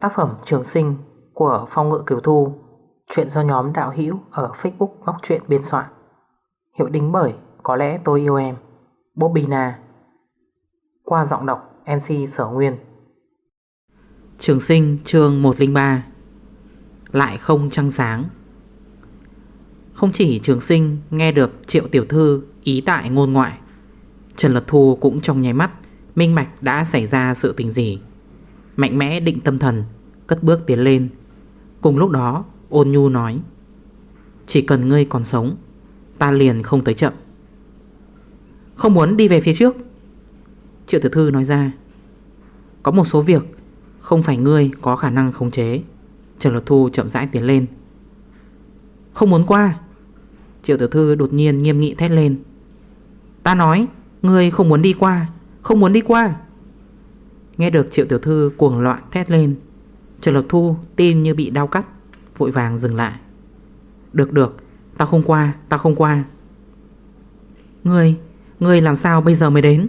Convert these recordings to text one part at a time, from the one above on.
Tác phẩm Trường Sinh của Phong Ngự Kiều Thu, Chuyện do nhóm đạo hữu ở Facebook Góc Chuyện biên soạn. Hiệu đính bởi Có lẽ tôi yêu em Bobina Qua giọng đọc MC Sở Nguyên. Trường Sinh, chương 103 Lại không trăng sáng. Không chỉ Trường Sinh nghe được Triệu Tiểu Thư ý tại ngôn ngoại, Trần Lật Thu cũng trong nháy mắt Minh Mạch đã xảy ra sự tình gì. Mạnh mẽ định tâm thần, Cất bước tiến lên. Cùng lúc đó, ôn nhu nói, Chỉ cần ngươi còn sống, Ta liền không tới chậm. Không muốn đi về phía trước. Triệu tử thư nói ra, Có một số việc Không phải ngươi có khả năng khống chế. Trần Lột Thu chậm rãi tiến lên. Không muốn qua. Triệu tử thư đột nhiên nghiêm nghị thét lên, Ta nói, Ngươi không muốn đi qua, Không muốn đi qua. Nghe được triệu tiểu thư cuồng loạn thét lên, Trần Lộc Thu tin như bị đau cắt, Vội vàng dừng lại. Được được, Tao không qua, Tao không qua. Ngươi Ngươi làm sao bây giờ mới đến?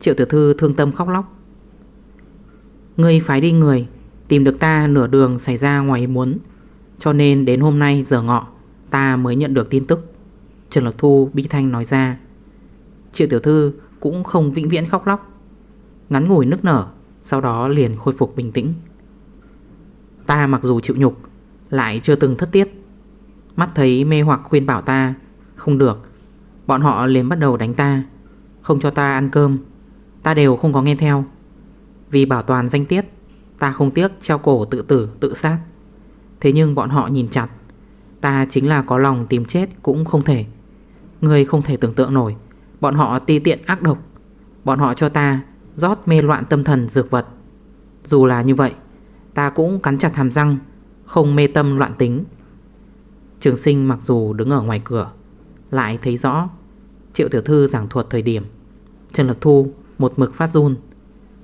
Triệu tiểu thư thương tâm khóc lóc. Ngươi phải đi người, Tìm được ta nửa đường xảy ra ngoài ý muốn, Cho nên đến hôm nay giờ ngọ, Ta mới nhận được tin tức. Trần Lộc Thu bi thanh nói ra. Triệu tiểu thư cũng không vĩnh viễn khóc lóc. Ngắn ngủi nức nở, Sau đó liền khôi phục bình tĩnh. Ta mặc dù chịu nhục, Lại chưa từng thất tiết. Mắt thấy mê hoặc khuyên bảo ta, Không được. Bọn họ liền bắt đầu đánh ta. Không cho ta ăn cơm. Ta đều không có nghe theo. Vì bảo toàn danh tiết, Ta không tiếc treo cổ tự tử, tự sát. Thế nhưng bọn họ nhìn chặt. Ta chính là có lòng tìm chết cũng không thể. Người không thể tưởng tượng nổi. Bọn họ ti tiện ác độc. Bọn họ cho ta rót mê loạn tâm thần dược vật. Dù là như vậy, Ta cũng cắn chặt hàm răng, Không mê tâm loạn tính. Trường sinh mặc dù đứng ở ngoài cửa, Lại thấy rõ Triệu tiểu thư giảng thuật thời điểm. Trần Lập Thu một mực phát run,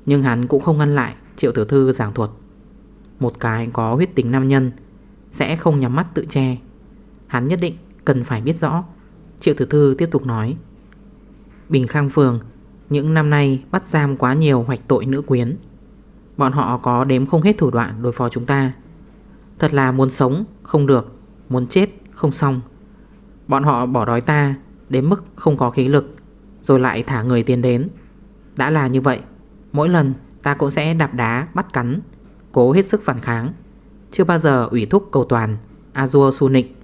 Nhưng hắn cũng không ngăn lại Triệu tiểu thư giảng thuật. Một cái có huyết tính nam nhân Sẽ không nhắm mắt tự che. Hắn nhất định cần phải biết rõ. Triệu tiểu thư tiếp tục nói, Bình Khang Phường những năm nay, bắt giam quá nhiều hoạch tội nữ quyến. Bọn họ có đếm không hết thủ đoạn đối phó chúng ta. Thật là muốn sống, không được, Muốn chết, không xong. Bọn họ bỏ đói ta, Đến mức không có khí lực, Rồi lại thả người tiến đến. Đã là như vậy, Mỗi lần ta cũng sẽ đạp đá, bắt cắn, Cố hết sức phản kháng. Chưa bao giờ ủy thúc cầu toàn, Azua su nịnh.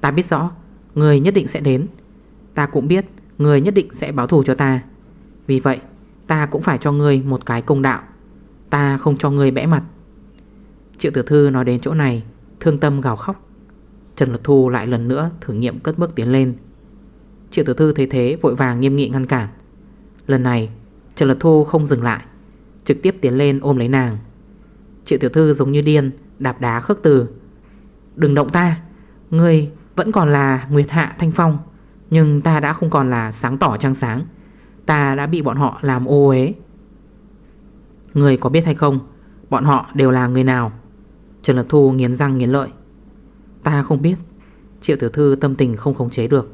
Ta biết rõ, Người nhất định sẽ đến. Ta cũng biết, Người nhất định sẽ báo thù cho ta. Vì vậy, ta cũng phải cho người một cái công đạo. Ta không cho người bẽ mặt. Triệu tử thư nói đến chỗ này, Thương tâm gào khóc. Trần Luật Thu lại lần nữa thử nghiệm cất bước tiến lên. Triệu tử thư thấy thế vội vàng nghiêm nghị ngăn cản. Lần này, Trần Luật Thu không dừng lại, Trực tiếp tiến lên ôm lấy nàng. Triệu tiểu thư giống như điên, Đạp đá khước từ. Đừng động ta, ngươi vẫn còn là Nguyệt Hạ Thanh Phong, Nhưng ta đã không còn là sáng tỏ trăng sáng. Ta đã bị bọn họ làm ô uế. Người có biết hay không, Bọn họ đều là người nào? Trần Lật Thu nghiến răng nghiến lợi. Ta không biết. Triệu tiểu thư tâm tình không khống chế được.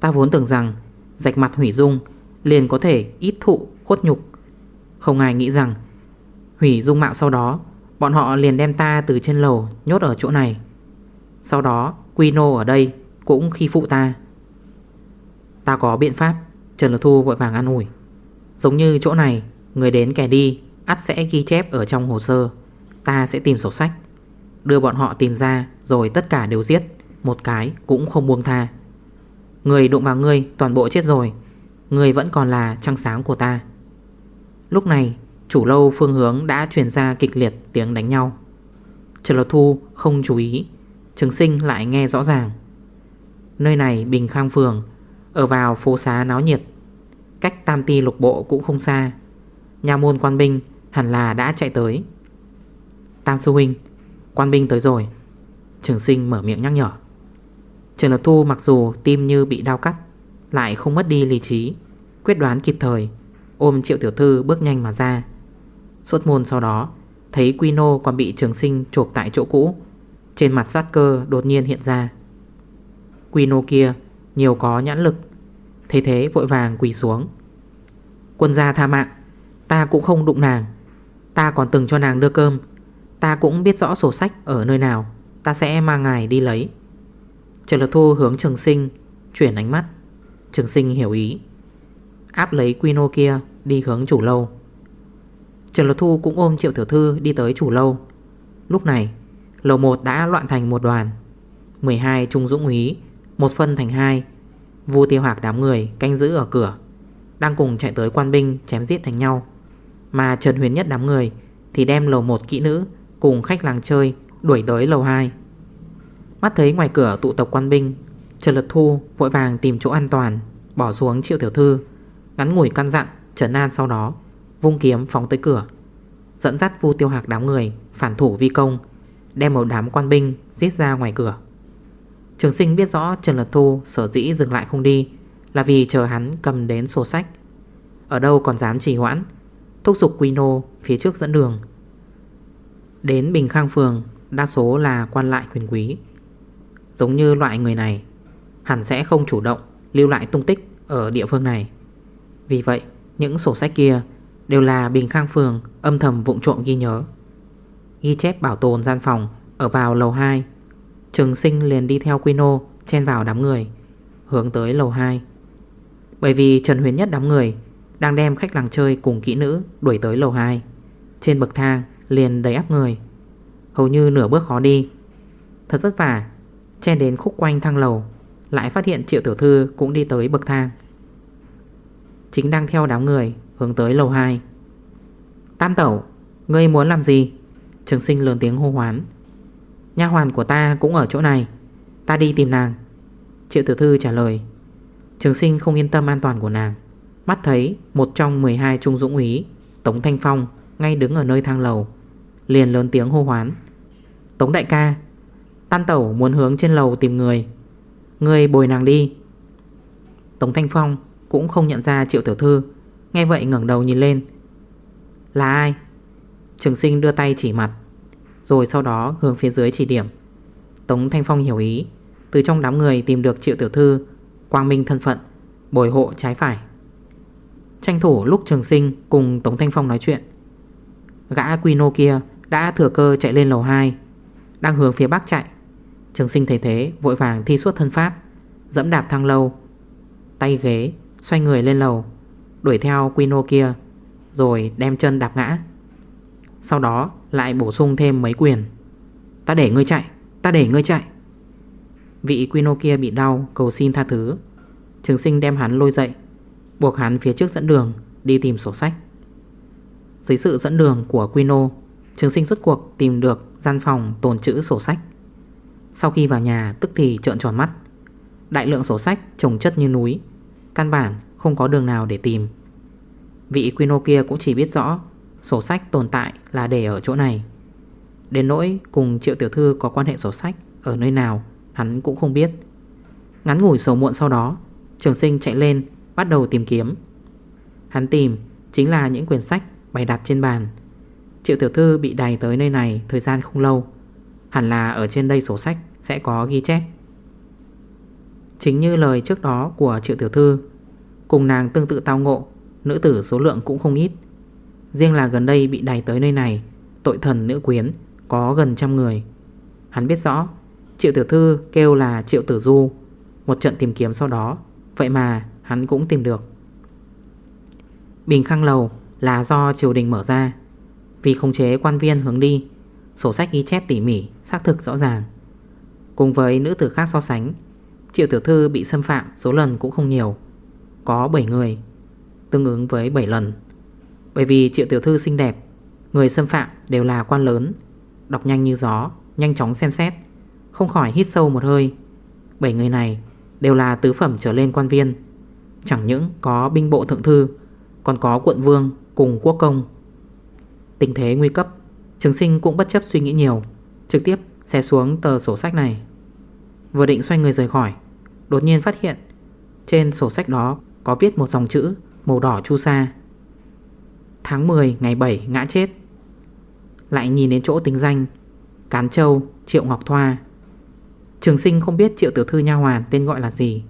Ta vốn tưởng rằng Rạch mặt hủy dung Liền có thể ít thụ khuất nhục. Không ai nghĩ rằng Hủy dung mạo sau đó, Bọn họ liền đem ta từ trên lầu nhốt ở chỗ này. Sau đó, Quy nô ở đây cũng khi phụ ta. Ta có biện pháp. Trần Lật Thu vội vàng an ủi. Giống như chỗ này, Người đến kẻ đi, ắt sẽ ghi chép ở trong hồ sơ. Ta sẽ tìm sổ sách. Đưa bọn họ tìm ra, rồi tất cả đều giết. Một cái cũng không buông tha. Người đụng vào ngươi, toàn bộ chết rồi. Người vẫn còn là trăng sáng của ta. Lúc này, Chủ lâu phương hướng đã chuyển ra kịch liệt tiếng đánh nhau. Trần Lột Thu không chú ý. Trường sinh lại nghe rõ ràng. Nơi này Bình Khang Phường, Ở vào phố xá náo nhiệt. Cách Tam Ti lục bộ cũng không xa. Nhà môn quan binh hẳn là đã chạy tới. Tam sư huynh, Quan binh tới rồi. Trường sinh mở miệng nhắc nhở. Trường Lập Thu mặc dù tim như bị đau cắt, Lại không mất đi lý trí, Quyết đoán kịp thời, Ôm triệu tiểu thư bước nhanh mà ra. Xuất môn sau đó, Thấy Quy Nô còn bị trường sinh chộp tại chỗ cũ, Trên mặt sát cơ đột nhiên hiện ra. Quy Nô kia Nhiều có nhãn lực Thế thế vội vàng quỳ xuống. Quân gia tha mạng, Ta cũng không đụng nàng. Ta còn từng cho nàng đưa cơm. Ta cũng biết rõ sổ sách ở nơi nào. Ta sẽ mang ngài đi lấy. Trần Lực Thu hướng trường sinh, Chuyển ánh mắt. Trường sinh hiểu ý. Áp lấy Quino kia, đi hướng chủ lâu. Trần Lực Thu cũng ôm Triệu Tiểu Thư đi tới chủ lâu. Lúc này, Lầu 1 đã loạn thành một đoàn. 12 trung dũng úy, Một phân thành hai. Vu tiêu hạc đám người canh giữ ở cửa, Đang cùng chạy tới quan binh chém giết đánh nhau. Mà Trần Huyền Nhất đám người Thì đem lầu 1 kỹ nữ Cùng khách làng chơi đuổi tới lầu 2 Mắt thấy ngoài cửa tụ tập quan binh, Trần Lật Thu vội vàng tìm chỗ an toàn, Bỏ xuống triệu tiểu thư, Ngắn ngủi căn dặn trấn an sau đó, Vung kiếm phóng tới cửa, Dẫn dắt vu tiêu hạc đám người Phản thủ vi công, Đem một đám quan binh giết ra ngoài cửa. Trường sinh biết rõ Trần Lật Thu sở dĩ dừng lại không đi Là vì chờ hắn cầm đến sổ sách. Ở đâu còn dám trì hoãn, Thúc giục Quy Nô phía trước dẫn đường. Đến Bình Khang Phường, Đa số là quan lại quyền quý. Giống như loại người này, Hẳn sẽ không chủ động lưu lại tung tích ở địa phương này. Vì vậy, những sổ sách kia Đều là Bình Khang Phường âm thầm vụng trộm ghi nhớ. Ghi chép bảo tồn gian phòng Ở vào lầu 2 Trường sinh liền đi theo Quino Chen vào đám người, Hướng tới lầu 2 Bởi vì Trần Huyền Nhất đám người Đang đem khách làng chơi cùng kỹ nữ Đuổi tới lầu 2 Trên bậc thang liền đầy áp người. Hầu như nửa bước khó đi. Thật vất vả, Chen đến khúc quanh thang lầu, Lại phát hiện triệu tiểu thư cũng đi tới bậc thang. Chính đang theo đám người Hướng tới lầu 2 Tam tẩu, Ngươi muốn làm gì? Trường sinh lớn tiếng hô hoán. Nha hoàn của ta cũng ở chỗ này. Ta đi tìm nàng. Triệu tiểu thư trả lời. Trường sinh không yên tâm an toàn của nàng. Mắt thấy một trong 12 trung dũng úy, Tống Thanh Phong, ngay đứng ở nơi thang lầu, Liền lớn tiếng hô hoán. Tống đại ca tan tẩu muốn hướng trên lầu tìm người. Người bồi nàng đi. Tống Thanh Phong cũng không nhận ra triệu tiểu thư, Nghe vậy ngẩn đầu nhìn lên. Là ai? Trường sinh đưa tay chỉ mặt. Rồi sau đó hướng phía dưới chỉ điểm. Tống Thanh Phong hiểu ý. Từ trong đám người tìm được triệu tiểu thư, Quang minh thân phận, Bồi hộ trái phải. Tranh thủ lúc trường sinh cùng Tống Thanh Phong nói chuyện. Gã Quino kia đã thừa cơ chạy lên lầu 2 Đang hướng phía bắc chạy. Trường sinh thấy thế, vội vàng thi suốt thân pháp, Dẫm đạp thang lâu Tay ghế, xoay người lên lầu, Đuổi theo Quino kia, Rồi đem chân đạp ngã. Sau đó lại bổ sung thêm mấy quyền. Ta để ngươi chạy, Ta để ngươi chạy. Vị Quino kia bị đau, cầu xin tha thứ. Trường sinh đem hắn lôi dậy, Buộc hắn phía trước dẫn đường, Đi tìm sổ sách. Dưới sự dẫn đường của Quino, Trường sinh suốt cuộc tìm được gian phòng tồn trữ sổ sách. Sau khi vào nhà, tức thì trợn tròn mắt. Đại lượng sổ sách trồng chất như núi, Căn bản không có đường nào để tìm. Vị Quino kia cũng chỉ biết rõ Sổ sách tồn tại là để ở chỗ này. Đến nỗi cùng triệu tiểu thư có quan hệ sổ sách Ở nơi nào, hắn cũng không biết. Ngắn ngủi sầu muộn sau đó, Trường sinh chạy lên, bắt đầu tìm kiếm. Hắn tìm chính là những quyển sách bày đặt trên bàn. Triệu tiểu thư bị đày tới nơi này thời gian không lâu, Hẳn là ở trên đây sổ sách sẽ có ghi chép. Chính như lời trước đó của triệu tiểu thư, Cùng nàng tương tự tao ngộ, Nữ tử số lượng cũng không ít. Riêng là gần đây bị đẩy tới nơi này, Tội thần nữ quyến, Có gần trăm người. Hắn biết rõ, Triệu tiểu thư kêu là triệu tử du. Một trận tìm kiếm sau đó, Vậy mà hắn cũng tìm được. Bình khang lầu là do triều đình mở ra. Vì khống chế quan viên hướng đi, Sổ sách ghi chép tỉ mỉ, Xác thực rõ ràng. Cùng với nữ tử khác so sánh, Triệu tiểu thư bị xâm phạm số lần cũng không nhiều, Có 7 người, Tương ứng với 7 lần. Bởi vì triệu tiểu thư xinh đẹp, Người xâm phạm đều là quan lớn. Đọc nhanh như gió, Nhanh chóng xem xét, Không khỏi hít sâu một hơi. Bảy người này đều là tứ phẩm trở lên quan viên. Chẳng những có binh bộ thượng thư, Còn có quận vương cùng quốc công. Tình thế nguy cấp, Trường sinh cũng bất chấp suy nghĩ nhiều, Trực tiếp xe xuống tờ sổ sách này. Vừa định xoay người rời khỏi, Đột nhiên phát hiện Trên sổ sách đó có viết một dòng chữ Màu đỏ chu sa. Tháng 10 ngày 7 ngã chết. Lại nhìn đến chỗ tính danh, Cán Châu, Triệu Ngọc Thoa. Trường sinh không biết Triệu Tiểu Thư Nha Hoàn tên gọi là gì,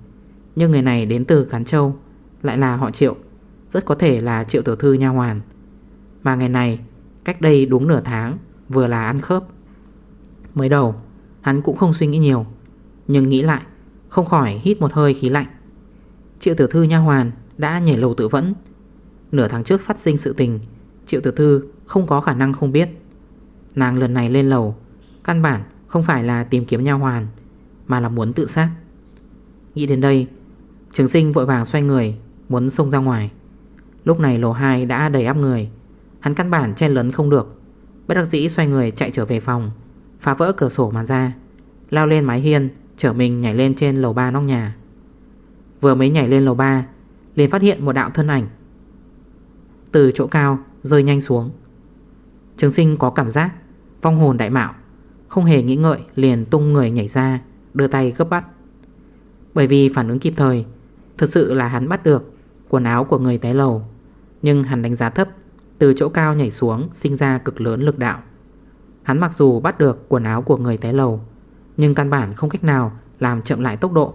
Nhưng người này đến từ Cán Châu, Lại là họ Triệu, Rất có thể là Triệu Tiểu Thư Nha Hoàn. Mà ngày này, cách đây đúng nửa tháng, vừa là ăn khớp. Mới đầu, hắn cũng không suy nghĩ nhiều, Nhưng nghĩ lại, Không khỏi hít một hơi khí lạnh. Triệu tiểu thư nha hoàn đã nhảy lầu tự vẫn Nửa tháng trước phát sinh sự tình, Triệu tiểu thư không có khả năng không biết. Nàng lần này lên lầu, Căn bản không phải là tìm kiếm nha hoàn, Mà là muốn tự sát. Nghĩ đến đây, Trường sinh vội vàng xoay người, Muốn xông ra ngoài. Lúc này lầu 2 đã đầy áp người, Hắn căn bản chen lấn không được. Bất đắc dĩ xoay người chạy trở về phòng, Phá vỡ cửa sổ mà ra, Lao lên mái hiên, Chở mình nhảy lên trên lầu 3 nóc nhà. Vừa mới nhảy lên lầu 3 liền phát hiện một đạo thân ảnh từ chỗ cao, rơi nhanh xuống. Trường sinh có cảm giác Vong hồn đại mạo, Không hề nghĩ ngợi, liền tung người nhảy ra, Đưa tay gấp bắt. Bởi vì phản ứng kịp thời, Thực sự là hắn bắt được quần áo của người té lầu, Nhưng hắn đánh giá thấp, Từ chỗ cao nhảy xuống sinh ra cực lớn lực đạo. Hắn mặc dù bắt được quần áo của người té lầu, Nhưng căn bản không cách nào làm chậm lại tốc độ,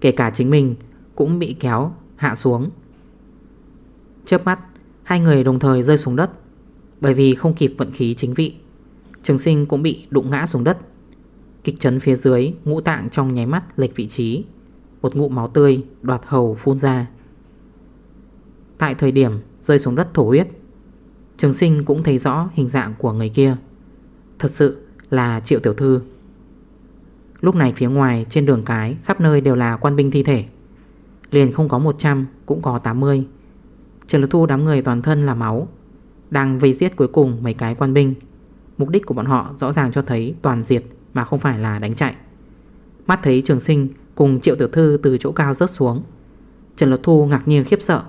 Kể cả chính mình cũng bị kéo hạ xuống. Chớp mắt Hai người đồng thời rơi xuống đất. Bởi vì không kịp vận khí chính vị, Trường sinh cũng bị đụng ngã xuống đất. Kịch chấn phía dưới, Ngũ tạng trong nháy mắt lệch vị trí. Một ngụ máu tươi đoạt hầu phun ra. Tại thời điểm rơi xuống đất thổ huyết, Trường sinh cũng thấy rõ hình dạng của người kia. Thật sự là triệu tiểu thư. Lúc này phía ngoài, trên đường cái, Khắp nơi đều là quan binh thi thể. Liền không có 100 cũng có 80 Trần Lực Thu đám người toàn thân là máu, Đang vây giết cuối cùng mấy cái quan binh. Mục đích của bọn họ rõ ràng cho thấy toàn diệt Mà không phải là đánh chạy. Mắt thấy trường sinh cùng triệu tiểu thư từ chỗ cao rớt xuống. Trần Lực Thu ngạc nhiên khiếp sợ,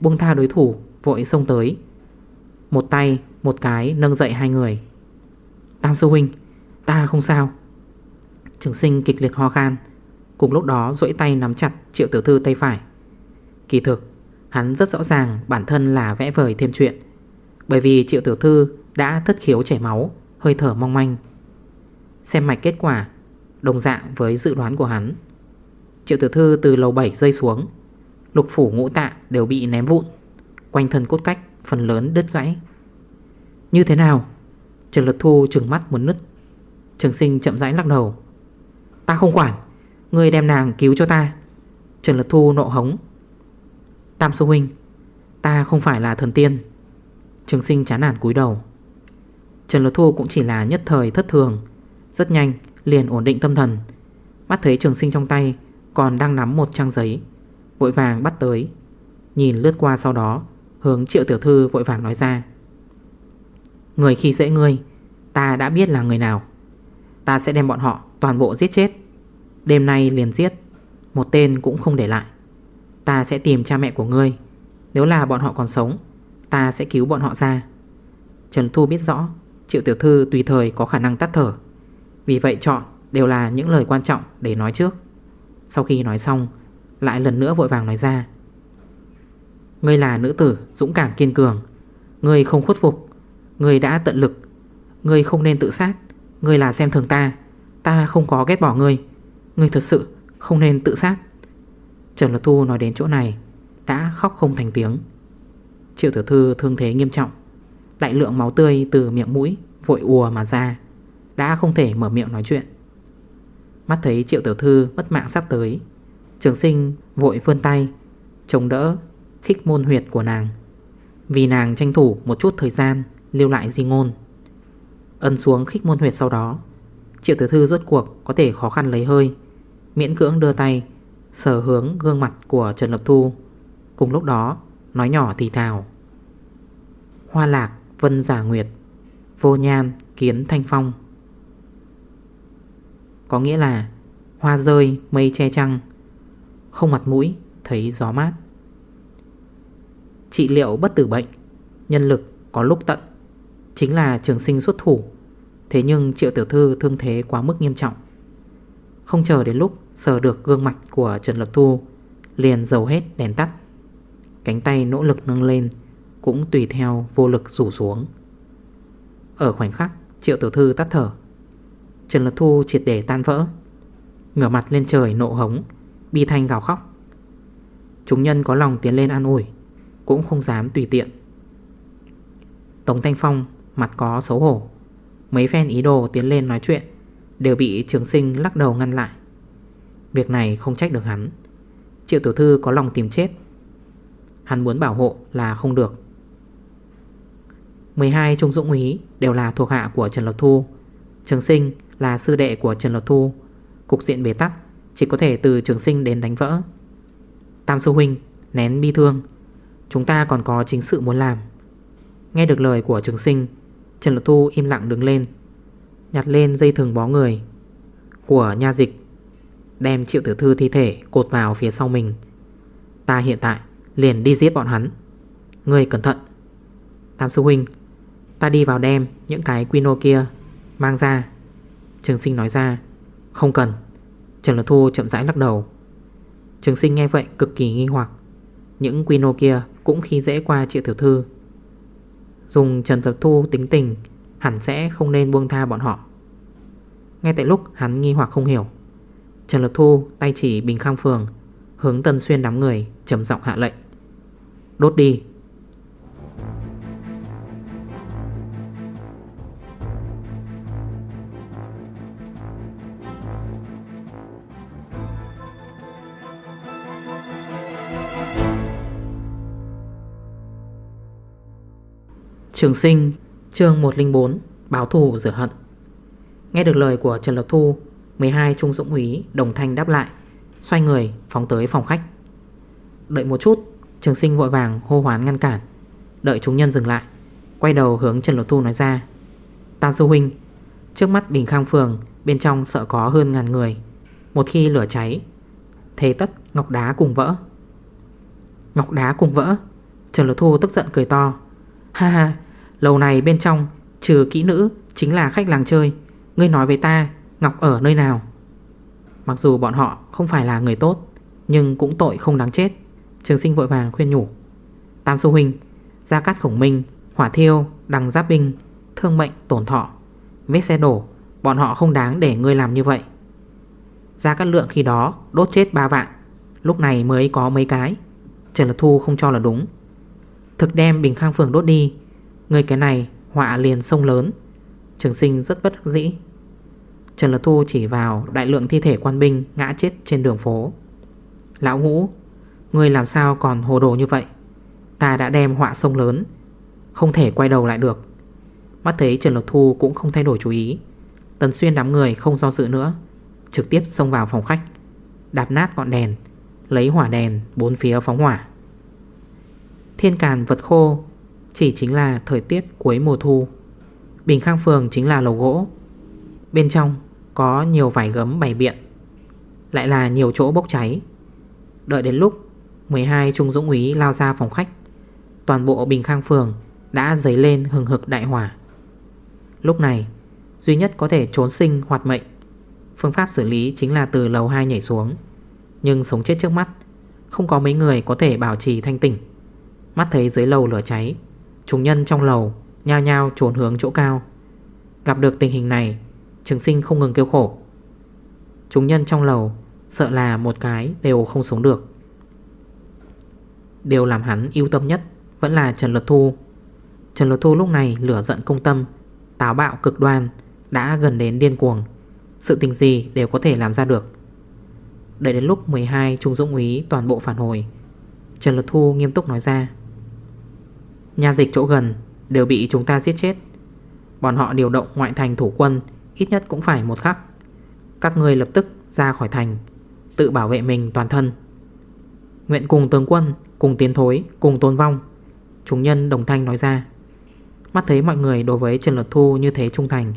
Buông tha đối thủ, vội xông tới. Một tay, một cái nâng dậy hai người. Tam sư huynh, Ta không sao. Trường sinh kịch liệt ho khan, Cùng lúc đó rỗi tay nắm chặt triệu tiểu thư tay phải. Kỳ thực Hắn rất rõ ràng bản thân là vẽ vời thêm chuyện. Bởi vì triệu tiểu thư đã thất khiếu chảy máu, Hơi thở mong manh. Xem mạch kết quả, Đồng dạng với dự đoán của hắn. Triệu tiểu thư từ lầu 7 rơi xuống, Lục phủ ngũ tạ đều bị ném vụn, Quanh thân cốt cách, phần lớn đứt gãy. Như thế nào? Trần lật Thu trừng mắt muốn nứt. Trường sinh chậm rãi lắc đầu. Ta không quản Người đem nàng cứu cho ta. Trần lật Thu nộ hống. Tam sư huynh, Ta không phải là thần tiên. Trường sinh chán nản cúi đầu. Trần Lột Thu cũng chỉ là nhất thời thất thường, Rất nhanh liền ổn định tâm thần. Bắt thấy trường sinh trong tay Còn đang nắm một trang giấy, Vội vàng bắt tới. Nhìn lướt qua sau đó, Hướng triệu tiểu thư vội vàng nói ra. Người khi dễ ngươi, Ta đã biết là người nào. Ta sẽ đem bọn họ toàn bộ giết chết. Đêm nay liền giết, Một tên cũng không để lại. Ta sẽ tìm cha mẹ của ngươi. Nếu là bọn họ còn sống, Ta sẽ cứu bọn họ ra. Trần Thu biết rõ, Triệu tiểu thư tùy thời có khả năng tắt thở. Vì vậy chọn đều là những lời quan trọng để nói trước. Sau khi nói xong, Lại lần nữa vội vàng nói ra. Ngươi là nữ tử dũng cảm kiên cường. Ngươi không khuất phục. Ngươi đã tận lực. Ngươi không nên tự sát. Ngươi là xem thường ta. Ta không có ghét bỏ ngươi. Ngươi thật sự không nên tự sát. Trần Lật Thu nói đến chỗ này, Đã khóc không thành tiếng. Triệu tiểu thư thương thế nghiêm trọng Đại lượng máu tươi từ miệng mũi, Vội ùa mà ra, Đã không thể mở miệng nói chuyện. Mắt thấy triệu tiểu thư mất mạng sắp tới, Trường sinh vội vươn tay, Chống đỡ khích môn huyệt của nàng. Vì nàng tranh thủ một chút thời gian, Lưu lại di ngôn. Ân xuống khích môn huyệt sau đó, Triệu tiểu thư rốt cuộc có thể khó khăn lấy hơi, Miễn cưỡng đưa tay Sở hướng gương mặt của Trần Lập Thu. Cùng lúc đó, Nói nhỏ thì thào. Hoa lạc, vân giả nguyệt, Vô nhan, kiến thanh phong. Có nghĩa là Hoa rơi, mây che trăng, Không mặt mũi, thấy gió mát. Trị liệu bất tử bệnh, Nhân lực có lúc tận, Chính là trường sinh xuất thủ. Thế nhưng triệu tiểu thư thương thế quá mức nghiêm trọng. Không chờ đến lúc Sờ được gương mặt của Trần Lập Thu, Liền dầu hết đèn tắt. Cánh tay nỗ lực nâng lên, Cũng tùy theo vô lực rủ xuống. Ở khoảnh khắc, Triệu tiểu thư tắt thở. Trần Lập Thu triệt để tan vỡ. Ngửa mặt lên trời nộ hống, Bi thanh gào khóc. Chúng nhân có lòng tiến lên an ủi, Cũng không dám tùy tiện. Tống Thanh Phong mặt có xấu hổ, Mấy phen ý đồ tiến lên nói chuyện. Đều bị trường sinh lắc đầu ngăn lại. Việc này không trách được hắn. Triệu tiểu thư có lòng tìm chết. Hắn muốn bảo hộ là không được. 12 trung dũng úy đều là thuộc hạ của Trần Lộc Thu. Trường sinh là sư đệ của Trần Lộc Thu. Cục diện bế tắc, Chỉ có thể từ trường sinh đến đánh vỡ. Tam sư huynh, Nén bi thương. Chúng ta còn có chính sự muốn làm. Nghe được lời của trường sinh, Trần Lộc Thu im lặng đứng lên. Nhặt lên dây thừng bó người Của nha dịch, Đem triệu tử thư thi thể cột vào phía sau mình. Ta hiện tại liền đi giết bọn hắn. Người cẩn thận. Tam sư huynh, Ta đi vào đem những cái Quino kia Mang ra. Trường sinh nói ra, Không cần. Trần Lật Thu chậm rãi lắc đầu. Trường sinh nghe vậy cực kỳ nghi hoặc. Những Quino kia cũng khi dễ qua triệu tiểu thư. Dùng Trần Lật Thu tính tình Hẳn sẽ không nên buông tha bọn họ. Ngay tại lúc hắn nghi hoặc không hiểu, Trần Lật Thu tay chỉ Bình Khang Phường, Hướng Tân Xuyên đám người trầm giọng hạ lệnh. Đốt đi. Trường sinh chương 104 Báo thù rửa hận. Nghe được lời của Trần Lộc Thu 12 trung dũng úy, đồng thanh đáp lại, Xoay người phóng tới phòng khách. Đợi một chút, Trường sinh vội vàng hô hoán ngăn cản. Đợi chúng nhân dừng lại, Quay đầu hướng Trần Lộc Thu nói ra, Tam sư huynh, Trước mắt Bình Khang Phường Bên trong sợ có hơn ngàn người. Một khi lửa cháy, Thế tất ngọc đá cùng vỡ. Ngọc đá cùng vỡ? Trần Lộc Thu tức giận cười to, Ha ha Lầu này bên trong Trừ kỹ nữ Chính là khách làng chơi. Ngươi nói với ta, Ngọc ở nơi nào? Mặc dù bọn họ không phải là người tốt, Nhưng cũng tội không đáng chết. Trường sinh vội vàng khuyên nhủ. Tam sư huynh, Gia Cát Khổng Minh, Hỏa Thiêu, Đằng Giáp Binh, Thương mệnh, tổn thọ, Vết xe đổ, Bọn họ không đáng để ngươi làm như vậy. Gia Cát Lượng khi đó đốt chết 3 vạn, Lúc này mới có mấy cái. Trần Lật Thu không cho là đúng. Thực đem Bình Khang Phường đốt đi Người cái này họa liền sông lớn. Trường sinh rất bất dĩ. Trần Lật Thu chỉ vào đại lượng thi thể quan binh ngã chết trên đường phố. Lão ngũ Người làm sao còn hồ đồ như vậy? Ta đã đem họa sông lớn, Không thể quay đầu lại được. Mắt thấy Trần Lật Thu cũng không thay đổi chú ý. Tần xuyên đám người không do dự nữa, Trực tiếp xông vào phòng khách, Đạp nát ngọn đèn, Lấy hỏa đèn bốn phía phóng hỏa. Thiên càn vật khô chỉ chính là thời tiết cuối mùa thu. Bình Khang Phường chính là lầu gỗ. Bên trong có nhiều vải gấm bày biện, Lại là nhiều chỗ bốc cháy. Đợi đến lúc 12 trung dũng úy lao ra phòng khách, Toàn bộ Bình Khang Phường Đã dấy lên hừng hực đại hỏa. Lúc này, Duy nhất có thể trốn sinh hoạt mệnh, Phương pháp xử lý chính là từ lầu 2 nhảy xuống. Nhưng sống chết trước mắt, Không có mấy người có thể bảo trì thanh tỉnh Mắt thấy dưới lầu lửa cháy Chúng nhân trong lầu, Nhao nhao trốn hướng chỗ cao. Gặp được tình hình này, Trường sinh không ngừng kêu khổ. Chúng nhân trong lầu, Sợ là một cái đều không sống được. Điều làm hắn yêu tâm nhất Vẫn là Trần luật Thu. Trần luật Thu lúc này lửa giận công tâm, Táo bạo cực đoan, Đã gần đến điên cuồng. Sự tình gì đều có thể làm ra được. Đợi đến lúc 12 trung dũng úy toàn bộ phản hồi, Trần luật Thu nghiêm túc nói ra. Nhà dịch chỗ gần Đều bị chúng ta giết chết. Bọn họ điều động ngoại thành thủ quân Ít nhất cũng phải một khắc. Các người lập tức ra khỏi thành Tự bảo vệ mình toàn thân. Nguyện cùng tướng quân Cùng tiến thối, cùng tôn vong. Chúng nhân đồng thanh nói ra. Mắt thấy mọi người đối với Trần Lật Thu như thế trung thành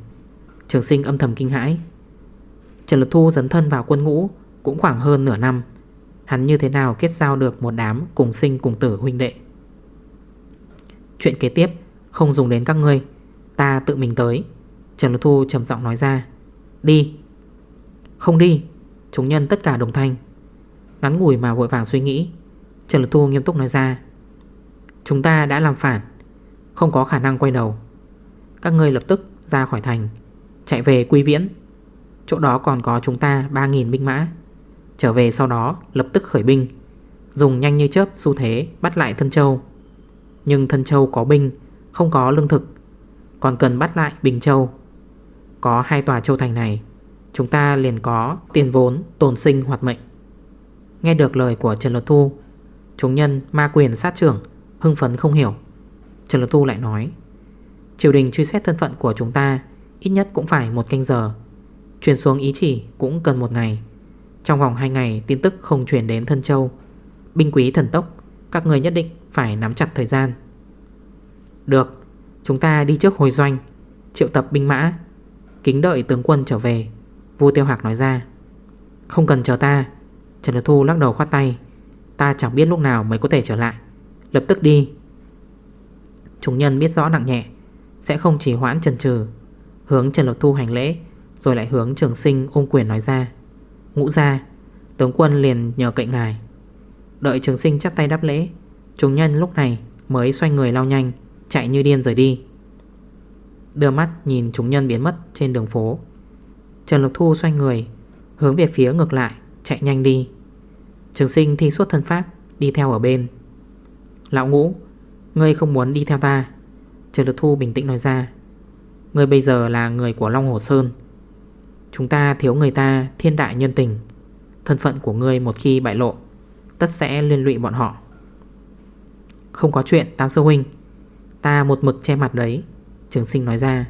Trường sinh âm thầm kinh hãi. Trần Lật Thu dấn thân vào quân ngũ Cũng khoảng hơn nửa năm. Hắn như thế nào kết giao được một đám Cùng sinh cùng tử huynh đệ? Chuyện kế tiếp, Không dùng đến các ngươi. Ta tự mình tới. Trần Lục Thu trầm giọng nói ra. Đi. Không đi. Chúng nhân tất cả đồng thanh. Ngắn ngủi mà vội vàng suy nghĩ. Trần Lục Thu nghiêm túc nói ra. Chúng ta đã làm phản. Không có khả năng quay đầu. Các ngươi lập tức ra khỏi thành. Chạy về quy viễn. Chỗ đó còn có chúng ta 3.000 binh mã. Trở về sau đó, lập tức khởi binh. Dùng nhanh như chớp xu thế bắt lại Thân Châu. Nhưng Thân Châu có binh, Không có lương thực. Còn cần bắt lại Bình Châu. Có hai tòa châu thành này, Chúng ta liền có tiền vốn, tồn sinh hoạt mệnh. Nghe được lời của Trần Lột Thu, Chúng nhân ma quyền sát trưởng, Hưng phấn không hiểu. Trần Lột Thu lại nói, Triều đình truy xét thân phận của chúng ta, Ít nhất cũng phải một canh giờ. Truyền xuống ý chỉ cũng cần một ngày. Trong vòng 2 ngày tin tức không chuyển đến Thân Châu. Binh quý thần tốc, Các người nhất định phải nắm chặt thời gian. Được, Chúng ta đi trước hồi doanh, Triệu tập binh mã, Kính đợi tướng quân trở về Vua Tiêu Hạc nói ra. Không cần chờ ta, Trần Đức Thu lắc đầu khoát tay. Ta chẳng biết lúc nào mới có thể trở lại. Lập tức đi. Chúng nhân biết rõ nặng nhẹ, Sẽ không chỉ hoãn trần trừ Hướng Trần lộc Thu hành lễ, Rồi lại hướng trường sinh ôm quyền nói ra. Ngũ ra Tướng quân liền nhờ cậy ngài. Đợi trường sinh chắp tay đáp lễ. Chúng nhân lúc này mới xoay người lao nhanh, Chạy như điên rời đi. Đưa mắt nhìn chúng nhân biến mất trên đường phố. Trần Lục Thu xoay người, Hướng về phía ngược lại, Chạy nhanh đi. Trường sinh thi suốt thân pháp, Đi theo ở bên. Lão ngũ, Ngươi không muốn đi theo ta. Trần Lục Thu bình tĩnh nói ra. Ngươi bây giờ là người của Long Hồ Sơn. Chúng ta thiếu người ta, thiên đại nhân tình. Thân phận của ngươi một khi bại lộ, Tất sẽ liên lụy bọn họ. Không có chuyện, Tam Sư Huynh. Ta một mực che mặt đấy. Trường sinh nói ra.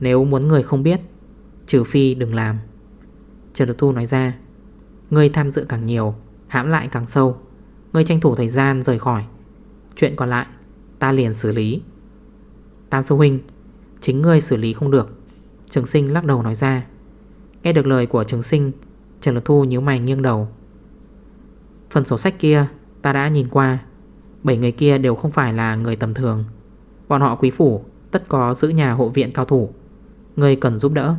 Nếu muốn người không biết, Trừ phi đừng làm. Trần Đức Thu nói ra. Ngươi tham dự càng nhiều, Hãm lại càng sâu. Ngươi tranh thủ thời gian rời khỏi. Chuyện còn lại, Ta liền xử lý. Tam sư huynh, Chính ngươi xử lý không được. Trường sinh lắc đầu nói ra. Nghe được lời của trường sinh, Trần Lật Thu nhíu mày nghiêng đầu. Phần sổ sách kia ta đã nhìn qua. Bảy người kia đều không phải là người tầm thường. Bọn họ quý phủ, Tất có giữ nhà hộ viện cao thủ. Người cần giúp đỡ.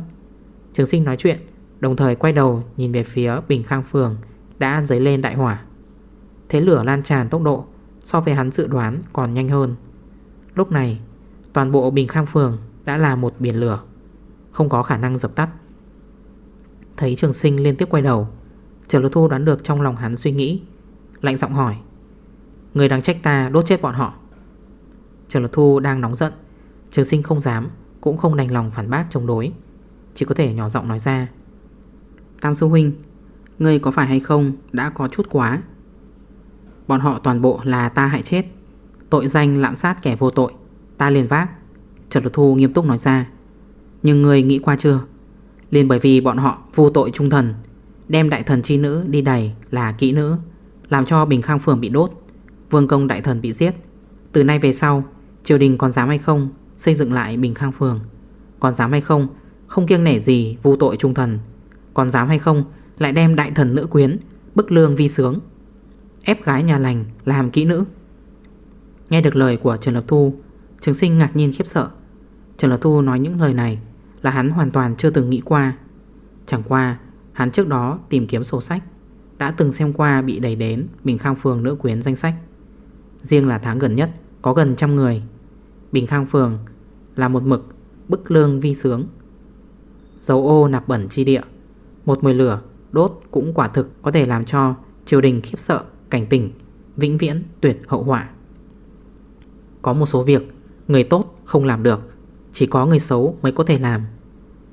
Trường sinh nói chuyện, Đồng thời quay đầu nhìn về phía Bình Khang Phường, Đã dấy lên đại hỏa. Thế lửa lan tràn tốc độ, So với hắn dự đoán còn nhanh hơn. Lúc này, Toàn bộ Bình Khang Phường đã là một biển lửa, Không có khả năng dập tắt. Thấy trường sinh liên tiếp quay đầu trở Lô Thu đoán được trong lòng hắn suy nghĩ, Lạnh giọng hỏi Người đang trách ta đốt chết bọn họ. Trường luật Thu đang nóng giận. Trường sinh không dám, Cũng không đành lòng phản bác chống đối. Chỉ có thể nhỏ giọng nói ra. Tam sư huynh, Ngươi có phải hay không đã có chút quá? Bọn họ toàn bộ là ta hại chết. Tội danh lạm sát kẻ vô tội. Ta liền vác. Trần luật Thu nghiêm túc nói ra. Nhưng ngươi nghĩ qua chưa? Liền bởi vì bọn họ vô tội trung thần, Đem đại thần chi nữ đi đầy là kỹ nữ, Làm cho Bình Khang Phường bị đốt. Vương công đại thần bị giết. Từ nay về sau, Triều đình còn dám hay không Xây dựng lại Bình Khang Phường? Còn dám hay không Không kiêng nể gì vu tội trung thần. Còn dám hay không, Lại đem đại thần nữ quyến, Bức lương vi sướng, Ép gái nhà lành làm kỹ nữ. Nghe được lời của Trần Lập Thu, Trường sinh ngạc nhiên khiếp sợ. Trần Lập Thu nói những lời này Là hắn hoàn toàn chưa từng nghĩ qua. Chẳng qua, hắn trước đó tìm kiếm sổ sách, Đã từng xem qua bị đẩy đến Bình Khang Phường nữ quyến danh sách. Riêng là tháng gần nhất, Có gần trăm người. Bình Khang Phường là một mực Bức lương vi sướng. Dấu ô nạp bẩn chi địa, Một mùi lửa đốt cũng quả thực Có thể làm cho triều đình khiếp sợ, Cảnh tỉnh, Vĩnh viễn, tuyệt hậu họa. Có một số việc Người tốt không làm được, Chỉ có người xấu mới có thể làm.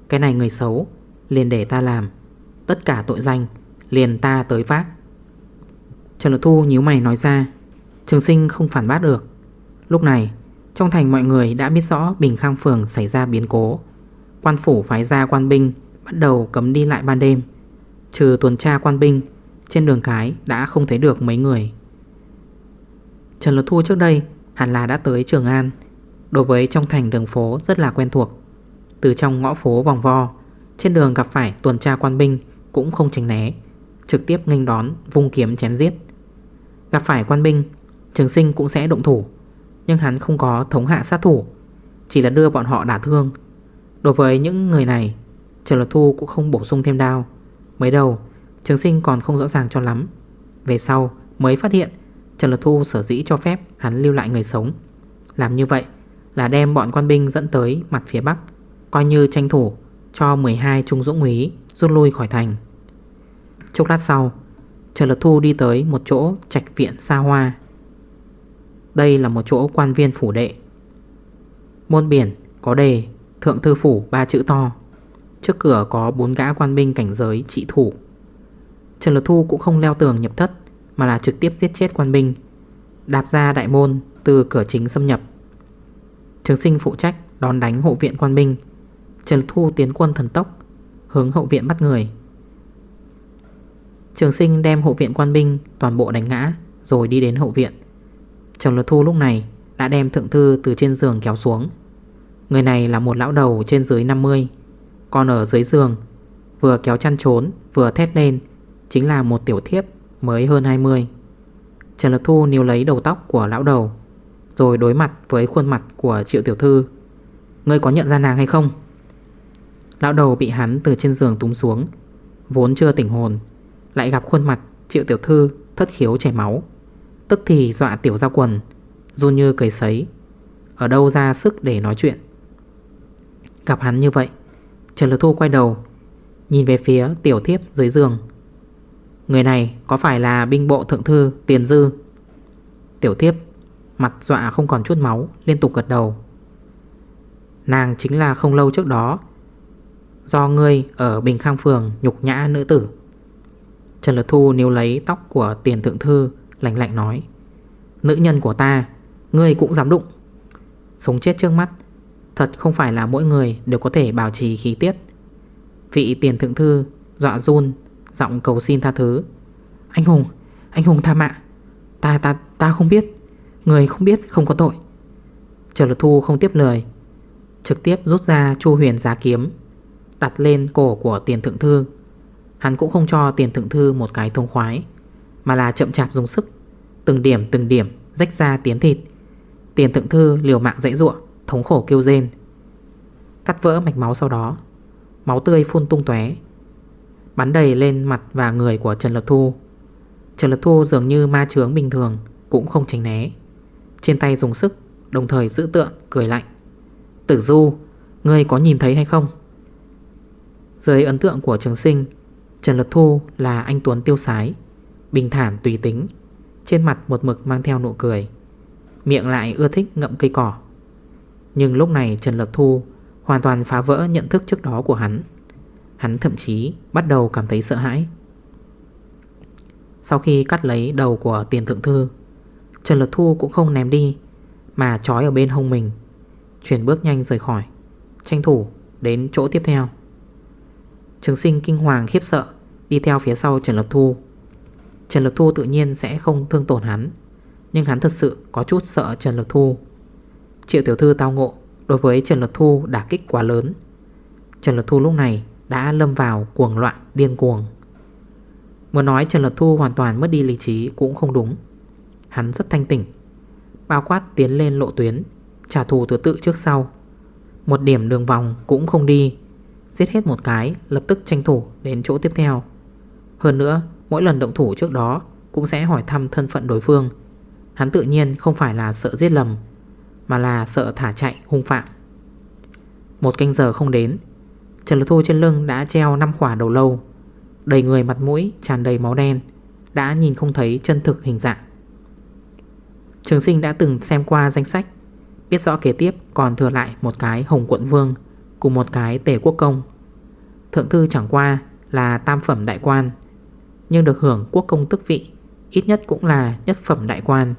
Cái này người xấu liền để ta làm, Tất cả tội danh liền ta tới vác. Trần Lột Thu nhíu mày nói ra Trường sinh không phản bác được. Lúc này, trong thành mọi người đã biết rõ Bình Khang Phường xảy ra biến cố. Quan phủ phái ra quan binh Bắt đầu cấm đi lại ban đêm. Trừ tuần tra quan binh, Trên đường cái đã không thấy được mấy người. Trần Lột Thu trước đây Hẳn là đã tới Trường An. Đối với trong thành đường phố rất là quen thuộc. Từ trong ngõ phố vòng vo, Trên đường gặp phải tuần tra quan binh Cũng không tránh né, Trực tiếp nghênh đón vung kiếm chém giết. Gặp phải quan binh Trường sinh cũng sẽ động thủ. Nhưng hắn không có thống hạ sát thủ, Chỉ là đưa bọn họ đả thương. Đối với những người này, Trần Lột Thu cũng không bổ sung thêm đao. Mới đầu, Trường sinh còn không rõ ràng cho lắm. Về sau, mới phát hiện, Trần Lột Thu sở dĩ cho phép hắn lưu lại người sống. Làm như vậy là đem bọn quan binh dẫn tới mặt phía Bắc, Coi như tranh thủ cho 12 trung dũng úy rút lui khỏi thành. Chốc lát sau, Trần Lật Thu đi tới một chỗ trạch viện xa hoa. Đây là một chỗ quan viên phủ đệ. Môn biển, có đề, Thượng thư phủ, ba chữ to. Trước cửa có bốn gã quan binh cảnh giới, trị thủ. Trần Lật Thu cũng không leo tường nhập thất, Mà là trực tiếp giết chết quan binh, Đạp ra đại môn từ cửa chính xâm nhập. Trường sinh phụ trách đón đánh hộ viện quan binh. Trần Lật Thu tiến quân thần tốc, Hướng hậu viện bắt người. Trường sinh đem hộ viện quan binh toàn bộ đánh ngã, Rồi đi đến hậu viện. Trần Lật Thu lúc này đã đem thượng thư từ trên giường kéo xuống. Người này là một lão đầu trên dưới 50 Còn ở dưới giường, Vừa kéo chăn trốn, vừa thét lên, Chính là một tiểu thiếp mới hơn 20 Trần Lật Thu níu lấy đầu tóc của lão đầu, Rồi đối mặt với khuôn mặt của triệu tiểu thư. Ngươi có nhận ra nàng hay không? Lão đầu bị hắn từ trên giường túm xuống, Vốn chưa tỉnh hồn, Lại gặp khuôn mặt triệu tiểu thư thất khiếu chảy máu. Tức thì dọa tiểu ra quần, dù như cười sấy. Ở đâu ra sức để nói chuyện? Gặp hắn như vậy, Trần Lực Thu quay đầu, Nhìn về phía tiểu thiếp dưới giường. Người này có phải là binh bộ thượng thư Tiền Dư? Tiểu thiếp, Mặt dọa không còn chút máu, Liên tục gật đầu. Nàng chính là không lâu trước đó, Do ngươi ở Bình Khang Phường nhục nhã nữ tử. Trần Lực Thu níu lấy tóc của tiền thượng thư Lạnh lạnh nói, Nữ nhân của ta, Ngươi cũng dám đụng. Sống chết trước mắt, Thật không phải là mỗi người đều có thể bảo trì khí tiết. Vị tiền thượng thư Dọa run, Giọng cầu xin tha thứ, Anh Hùng Anh Hùng tha mạng, Ta ta ta không biết, Người không biết không có tội. Trở Lực Thu không tiếp lời, Trực tiếp rút ra chu huyền giá kiếm, Đặt lên cổ của tiền thượng thư. Hắn cũng không cho tiền thượng thư một cái thông khoái. Mà là chậm chạp dùng sức. Từng điểm từng điểm, rách ra tiến thịt. Tiền thượng thư liều mạng dãy ruộng Thống khổ kêu rên. Cắt vỡ mạch máu sau đó, Máu tươi phun tung tóe, Bắn đầy lên mặt và người của Trần Lập Thu. Trần Lập Thu dường như ma chướng bình thường, Cũng không tránh né. Trên tay dùng sức, Đồng thời giữ tượng, cười lạnh. Tử Du, Ngươi có nhìn thấy hay không? Dưới ấn tượng của trường sinh, Trần Lật Thu là anh Tuấn tiêu sái. Bình thản tùy tính. Trên mặt một mực mang theo nụ cười. Miệng lại ưa thích ngậm cây cỏ. Nhưng lúc này Trần Lật Thu Hoàn toàn phá vỡ nhận thức trước đó của hắn. Hắn thậm chí bắt đầu cảm thấy sợ hãi. Sau khi cắt lấy đầu của tiền thượng thư, Trần Lật Thu cũng không ném đi, Mà trói ở bên hông mình, Chuyển bước nhanh rời khỏi, Tranh thủ đến chỗ tiếp theo. Trường sinh kinh hoàng khiếp sợ, Đi theo phía sau Trần Lập Thu. Trần Lập Thu tự nhiên sẽ không thương tổn hắn. Nhưng hắn thật sự có chút sợ Trần Lập Thu. Triệu tiểu thư tao ngộ, Đối với Trần Lập Thu đã kích quá lớn. Trần Lập Thu lúc này Đã lâm vào cuồng loạn, điên cuồng. Muốn nói Trần Lập Thu hoàn toàn mất đi lý trí cũng không đúng. Hắn rất thanh tỉnh. Bao quát tiến lên lộ tuyến, Trả thù thứ tự trước sau. Một điểm đường vòng cũng không đi. Giết hết một cái, lập tức tranh thủ đến chỗ tiếp theo. Hơn nữa mỗi lần động thủ trước đó Cũng sẽ hỏi thăm thân phận đối phương. Hắn tự nhiên không phải là sợ giết lầm, Mà là sợ thả chạy, hung phạm. Một canh giờ không đến, Trần Lực Thu trên lưng đã treo 5 khỏa đầu lâu, Đầy người mặt mũi, tràn đầy máu đen, Đã nhìn không thấy chân thực hình dạng. Trường sinh đã từng xem qua danh sách, Biết rõ kế tiếp còn thừa lại một cái Hồng Quận Vương Cùng một cái Tề Quốc Công. Thượng thư chẳng qua là tam phẩm đại quan nhưng được hưởng quốc công tức vị, Ít nhất cũng là nhất phẩm đại quan.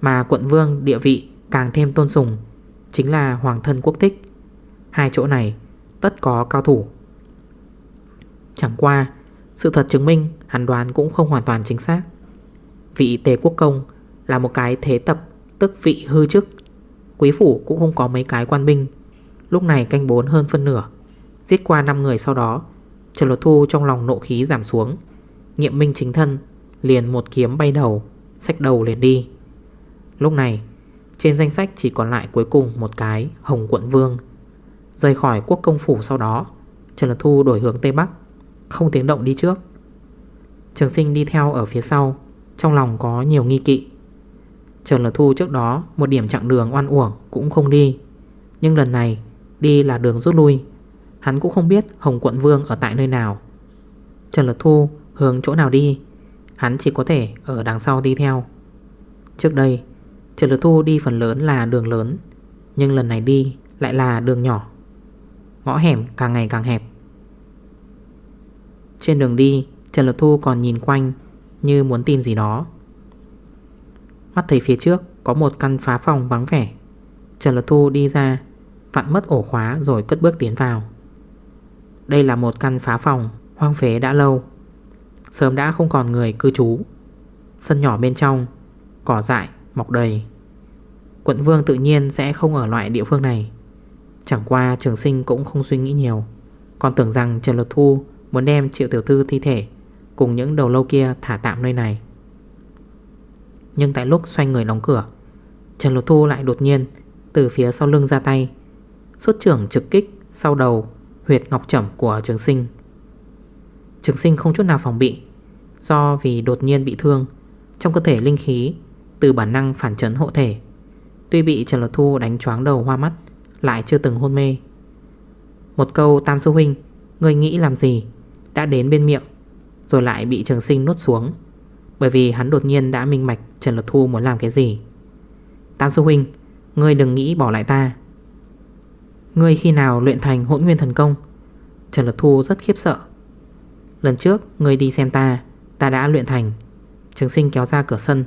Mà quận vương, địa vị càng thêm tôn sùng, Chính là hoàng thân quốc thích. Hai chỗ này tất có cao thủ. Chẳng qua, Sự thật chứng minh hắn đoán cũng không hoàn toàn chính xác. Vị tề quốc công Là một cái thế tập Tức vị hư chức. Quý phủ cũng không có mấy cái quan binh. Lúc này canh bốn hơn phân nửa, Giết qua 5 người sau đó, Trần Lột Thu trong lòng nộ khí giảm xuống. Nghiệm minh chính thân Liền một kiếm bay đầu, Xách đầu liền đi. Lúc này, trên danh sách chỉ còn lại cuối cùng một cái Hồng Quận Vương. Rời khỏi quốc công phủ sau đó, Trần Lật Thu đổi hướng Tây Bắc, Không tiếng động đi trước. Trường sinh đi theo ở phía sau, Trong lòng có nhiều nghi kỵ. Trần Lật Thu trước đó Một điểm chặng đường oan uổng cũng không đi. Nhưng lần này, Đi là đường rút lui. Hắn cũng không biết Hồng Quận Vương ở tại nơi nào. Trần Lật Thu hướng chỗ nào đi. Hắn chỉ có thể ở đằng sau đi theo. Trước đây Trần Lực Thu đi phần lớn là đường lớn, Nhưng lần này đi lại là đường nhỏ. Ngõ hẻm càng ngày càng hẹp. Trên đường đi Trần Lực Thu còn nhìn quanh Như muốn tìm gì đó. Mắt thấy phía trước Có một căn phá phòng vắng vẻ Trần Lực Thu đi ra, Vặn mất ổ khóa rồi cất bước tiến vào. Đây là một căn phá phòng Hoang phế đã lâu. Sớm đã không còn người cư trú. Sân nhỏ bên trong, Cỏ dại, mọc đầy. Quận vương tự nhiên sẽ không ở loại địa phương này. Chẳng qua trường sinh cũng không suy nghĩ nhiều, Còn tưởng rằng Trần Lột Thu Muốn đem triệu tiểu thư thi thể Cùng những đầu lâu kia thả tạm nơi này. Nhưng tại lúc xoay người đóng cửa, Trần Lột Thu lại đột nhiên Từ phía sau lưng ra tay, Xuất trưởng trực kích sau đầu Huyệt ngọc trẩm của trường sinh. Trường sinh không chút nào phòng bị, Do vì đột nhiên bị thương. Trong cơ thể linh khí, Từ bản năng phản chấn hộ thể, Tuy bị Trần Lột Thu đánh choáng đầu hoa mắt, Lại chưa từng hôn mê. Một câu, tam sư huynh Người nghĩ làm gì? Đã đến bên miệng, Rồi lại bị trường sinh nuốt xuống, Bởi vì hắn đột nhiên đã minh mạch Trần Lột Thu muốn làm cái gì. Tam sư huynh, Ngươi đừng nghĩ bỏ lại ta. Ngươi khi nào luyện thành hỗn nguyên thần công? Trần Lột Thu rất khiếp sợ. Lần trước người đi xem ta. Ta đã luyện thành. Trường sinh kéo ra cửa sân.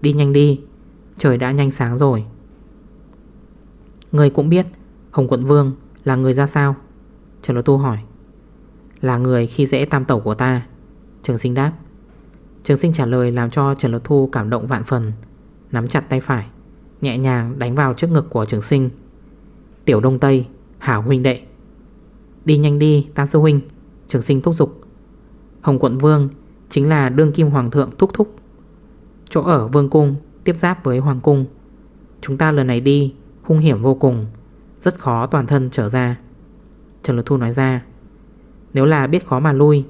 Đi nhanh đi. Trời đã nhanh sáng rồi. Người cũng biết, Hồng Quận Vương là người ra sao? Trần lột Thu hỏi. Là người khi dễ tam tẩu của ta. Trường sinh đáp. Trường sinh trả lời làm cho Trần lột Thu cảm động vạn phần. Nắm chặt tay phải, Nhẹ nhàng đánh vào trước ngực của trường sinh. Tiểu Đông Tây, Hảo huynh đệ. Đi nhanh đi, Tam Sư Huynh. Trường sinh thúc giục. Hồng Quận Vương Chính là đương kim hoàng thượng thúc thúc. Chỗ ở Vương Cung Tiếp giáp với Hoàng Cung. Chúng ta lần này đi, Hung hiểm vô cùng, Rất khó toàn thân trở ra. Trần Lực Thu nói ra, Nếu là biết khó mà lui,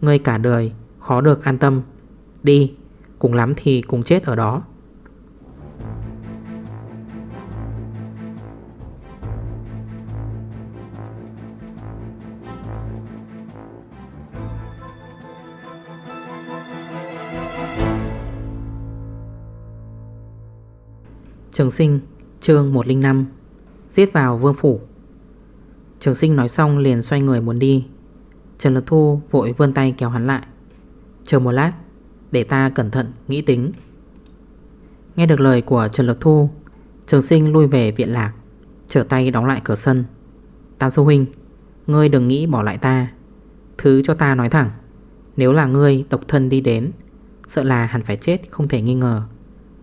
Ngươi cả đời khó được an tâm. Đi, Cùng lắm thì cùng chết ở đó. Trường sinh, chương 105 Giết vào vương phủ. Trường sinh nói xong liền xoay người muốn đi. Trần Lực Thu vội vươn tay kéo hắn lại. Chờ một lát, Để ta cẩn thận, nghĩ tính. Nghe được lời của Trần Lực Thu, Trường sinh lui về viện lạc, Trở tay đóng lại cửa sân. Tam sư huynh, Ngươi đừng nghĩ bỏ lại ta. Thứ cho ta nói thẳng, Nếu là ngươi độc thân đi đến, Sợ là hẳn phải chết không thể nghi ngờ.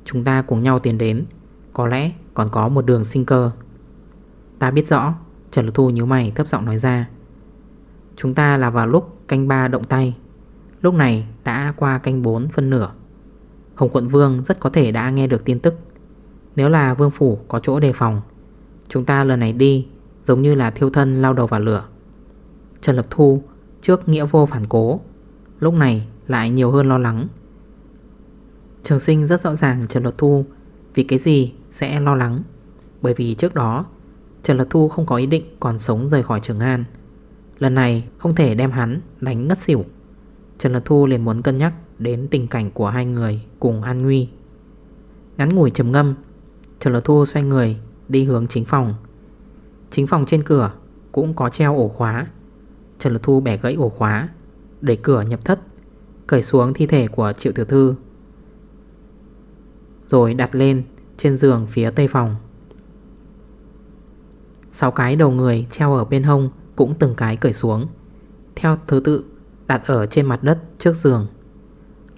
Chúng ta cùng nhau tiến đến có lẽ còn có một đường sinh cơ. Ta biết rõ, Trần Lực Thu nhíu mày thấp giọng nói ra. Chúng ta là vào lúc canh ba động tay. Lúc này đã qua canh 4 phân nửa. Hồng quận Vương rất có thể đã nghe được tin tức. Nếu là Vương Phủ có chỗ đề phòng, Chúng ta lần này đi Giống như là thiêu thân lao đầu vào lửa. Trần Lập Thu trước nghĩa vô phản cố, Lúc này lại nhiều hơn lo lắng. Trường sinh rất rõ ràng Trần Lập Thu vì cái gì sẽ lo lắng? Bởi vì trước đó, Trần Lật Thu không có ý định còn sống rời khỏi Trường An. Lần này không thể đem hắn đánh ngất xỉu. Trần Lật Thu liền muốn cân nhắc đến tình cảnh của hai người cùng an nguy. Ngắn ngủi trầm ngâm, Trần Lật Thu xoay người đi hướng chính phòng. Chính phòng trên cửa cũng có treo ổ khóa. Trần Lật Thu bẻ gãy ổ khóa, Đẩy cửa nhập thất, Cởi xuống thi thể của Triệu Tiểu Thư. Rồi đặt lên trên giường phía tây phòng. Sáu cái đầu người treo ở bên hông Cũng từng cái cởi xuống, Theo thứ tự đặt ở trên mặt đất trước giường.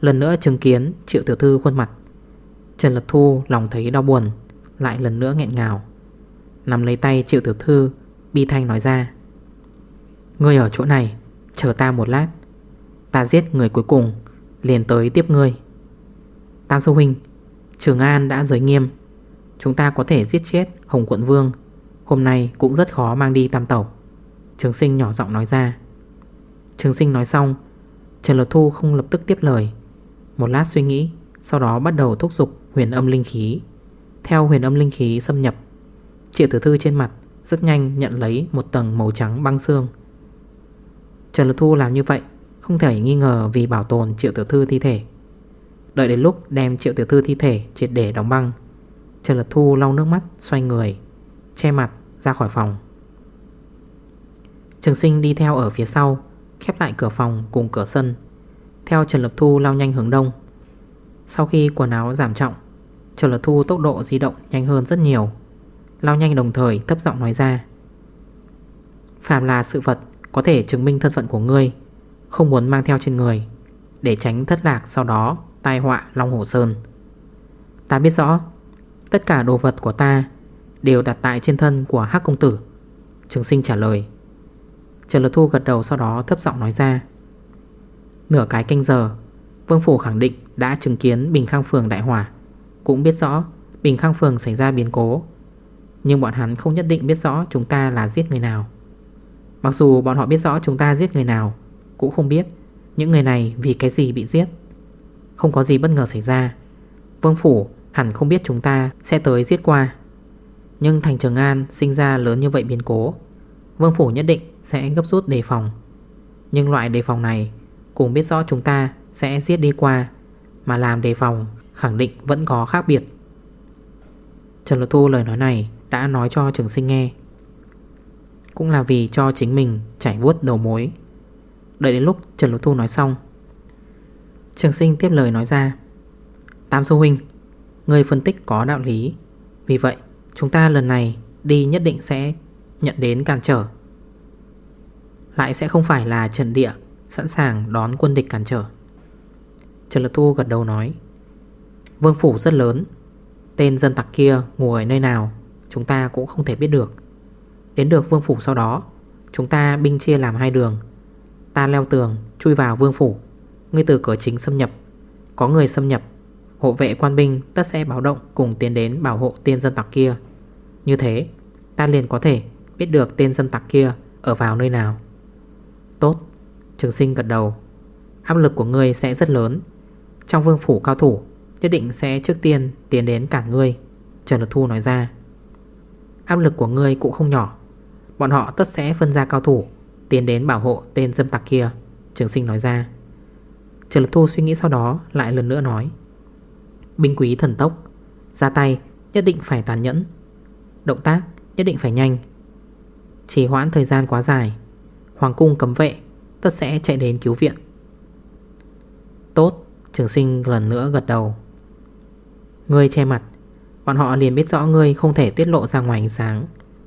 Lần nữa chứng kiến Triệu Tiểu Thư khuôn mặt, Trần Lật Thu lòng thấy đau buồn, Lại lần nữa nghẹn ngào. Nằm lấy tay Triệu Tiểu Thư, Bi Thanh nói ra, Ngươi ở chỗ này, Chờ ta một lát. Ta giết người cuối cùng, Liền tới tiếp ngươi. Tam Sư Huynh Trường An đã giới nghiêm. Chúng ta có thể giết chết Hồng Quận Vương. Hôm nay cũng rất khó mang đi tam tẩu Trường sinh nhỏ giọng nói ra. Trường sinh nói xong, Trần Lột Thu không lập tức tiếp lời. Một lát suy nghĩ, Sau đó bắt đầu thúc giục huyền âm linh khí. Theo huyền âm linh khí xâm nhập, Triệu tử thư trên mặt Rất nhanh nhận lấy một tầng màu trắng băng xương. Trần Lột Thu làm như vậy Không thể nghi ngờ vì bảo tồn triệu tử thư thi thể. Đợi đến lúc đem triệu tiểu thư thi thể triệt để đóng băng, Trần Lật Thu lau nước mắt, xoay người, Che mặt, ra khỏi phòng. Trường sinh đi theo ở phía sau, Khép lại cửa phòng cùng cửa sân. Theo Trần Lập Thu lao nhanh hướng đông. Sau khi quần áo giảm trọng, Trần Lập Thu tốc độ di động nhanh hơn rất nhiều. Lao nhanh đồng thời thấp giọng nói ra Phạm là sự vật Có thể chứng minh thân phận của ngươi, Không muốn mang theo trên người, Để tránh thất lạc sau đó tai họa Long Hồ Sơn. Ta biết rõ, Tất cả đồ vật của ta Đều đặt tại trên thân của Hắc Công Tử. Trường sinh trả lời. Trần Lật Thu gật đầu sau đó thấp giọng nói ra. Nửa cái canh giờ, Vương Phủ khẳng định đã chứng kiến Bình Khang Phường đại hỏa. Cũng biết rõ, Bình Khang Phường xảy ra biến cố. Nhưng bọn hắn không nhất định biết rõ chúng ta là giết người nào. Mặc dù bọn họ biết rõ chúng ta giết người nào, Cũng không biết Những người này vì cái gì bị giết. Không có gì bất ngờ xảy ra. Vương Phủ hẳn không biết chúng ta sẽ tới giết qua. Nhưng thành Trường An sinh ra lớn như vậy biến cố, Vương Phủ nhất định sẽ gấp rút đề phòng. Nhưng loại đề phòng này Cũng biết rõ chúng ta sẽ giết đi qua, Mà làm đề phòng khẳng định vẫn có khác biệt. Trần Lột Thu lời nói này đã nói cho trường sinh nghe. Cũng là vì cho chính mình chảy vuốt đầu mối. Đợi đến lúc Trần Lột Thu nói xong Trường sinh tiếp lời nói ra. Tam Sư Huynh Người phân tích có đạo lý. Vì vậy, chúng ta lần này đi nhất định sẽ nhận đến cản trở. Lại sẽ không phải là trận địa Sẵn sàng đón quân địch cản trở. Trần Lật Thu gật đầu nói, Vương phủ rất lớn, Tên dân tặc kia ngồi ở nơi nào Chúng ta cũng không thể biết được. Đến được vương phủ sau đó, Chúng ta binh chia làm hai đường. Ta leo tường chui vào vương phủ. Ngươi từ cửa chính xâm nhập. Có người xâm nhập, Hộ vệ quan binh tất sẽ báo động Cùng tiến đến bảo hộ tên dân tặc kia. Như thế, ta liền có thể biết được tên dân tặc kia Ở vào nơi nào. Tốt, Trường sinh gật đầu. Áp lực của ngươi sẽ rất lớn. Trong vương phủ cao thủ, Nhất định sẽ trước tiên tiến đến cản ngươi, Trần Lực Thu nói ra. Áp lực của ngươi cũng không nhỏ. Bọn họ tất sẽ phân ra cao thủ, Tiến đến bảo hộ tên dâm tặc kia, Trường sinh nói ra. Trần Luật Thu suy nghĩ sau đó, lại lần nữa nói. Binh quý thần tốc, Ra tay, nhất định phải tàn nhẫn. Động tác, nhất định phải nhanh. Chỉ hoãn thời gian quá dài, Hoàng cung cấm vệ, Tất sẽ chạy đến cứu viện. Tốt, Trường sinh lần nữa gật đầu. Ngươi che mặt, Bọn họ liền biết rõ ngươi không thể tiết lộ ra ngoài ánh sáng.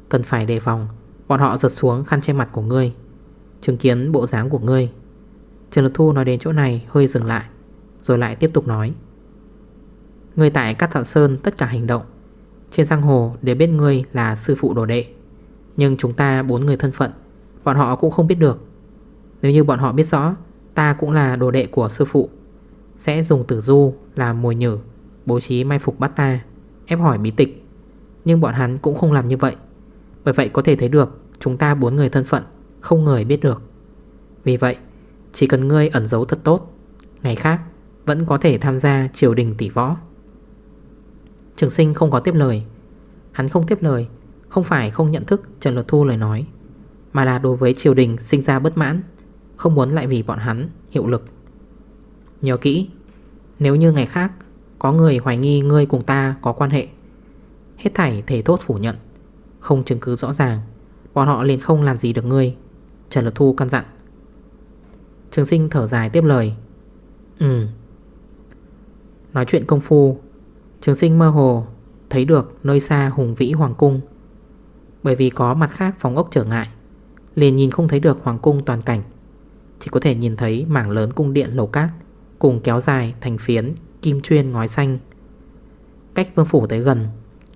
Cần phải đề phòng, Bọn họ giật xuống khăn che mặt của ngươi, Chứng kiến bộ dáng của ngươi. Trần Lực Thu nói đến chỗ này, hơi dừng lại, Rồi lại tiếp tục nói. Người tại Cát Thảo Sơn tất cả hành động, Trên giang hồ đều biết ngươi là sư phụ đồ đệ, Nhưng chúng ta bốn người thân phận, Bọn họ cũng không biết được. Nếu như bọn họ biết rõ, Ta cũng là đồ đệ của sư phụ, Sẽ dùng tử du làm mồi nhử, Bố trí mai phục bắt ta, Ép hỏi bí tịch. Nhưng bọn hắn cũng không làm như vậy, Bởi vậy có thể thấy được Chúng ta bốn người thân phận Không người biết được. Vì vậy chỉ cần ngươi ẩn giấu thật tốt, Ngày khác Vẫn có thể tham gia triều đình tỷ võ. Trường sinh không có tiếp lời. Hắn không tiếp lời, Không phải không nhận thức Trần Luật Thu lời nói, Mà là đối với triều đình sinh ra bất mãn, Không muốn lại vì bọn hắn hiệu lực. Nhớ kỹ, Nếu như ngày khác Có người hoài nghi ngươi cùng ta có quan hệ, Hết thảy thể thốt phủ nhận, Không chứng cứ rõ ràng, Bọn họ liền không làm gì được ngươi, Trần Luật Thu căn dặn. Trường sinh thở dài tiếp lời. Ừ. Nói chuyện công phu, Trường sinh mơ hồ Thấy được nơi xa hùng vĩ hoàng cung. Bởi vì có mặt khác phòng ốc trở ngại, Liền nhìn không thấy được hoàng cung toàn cảnh. Chỉ có thể nhìn thấy mảng lớn cung điện lầu cát, Cùng kéo dài thành phiến, Kim chuyên ngói xanh. Cách vương phủ tới gần,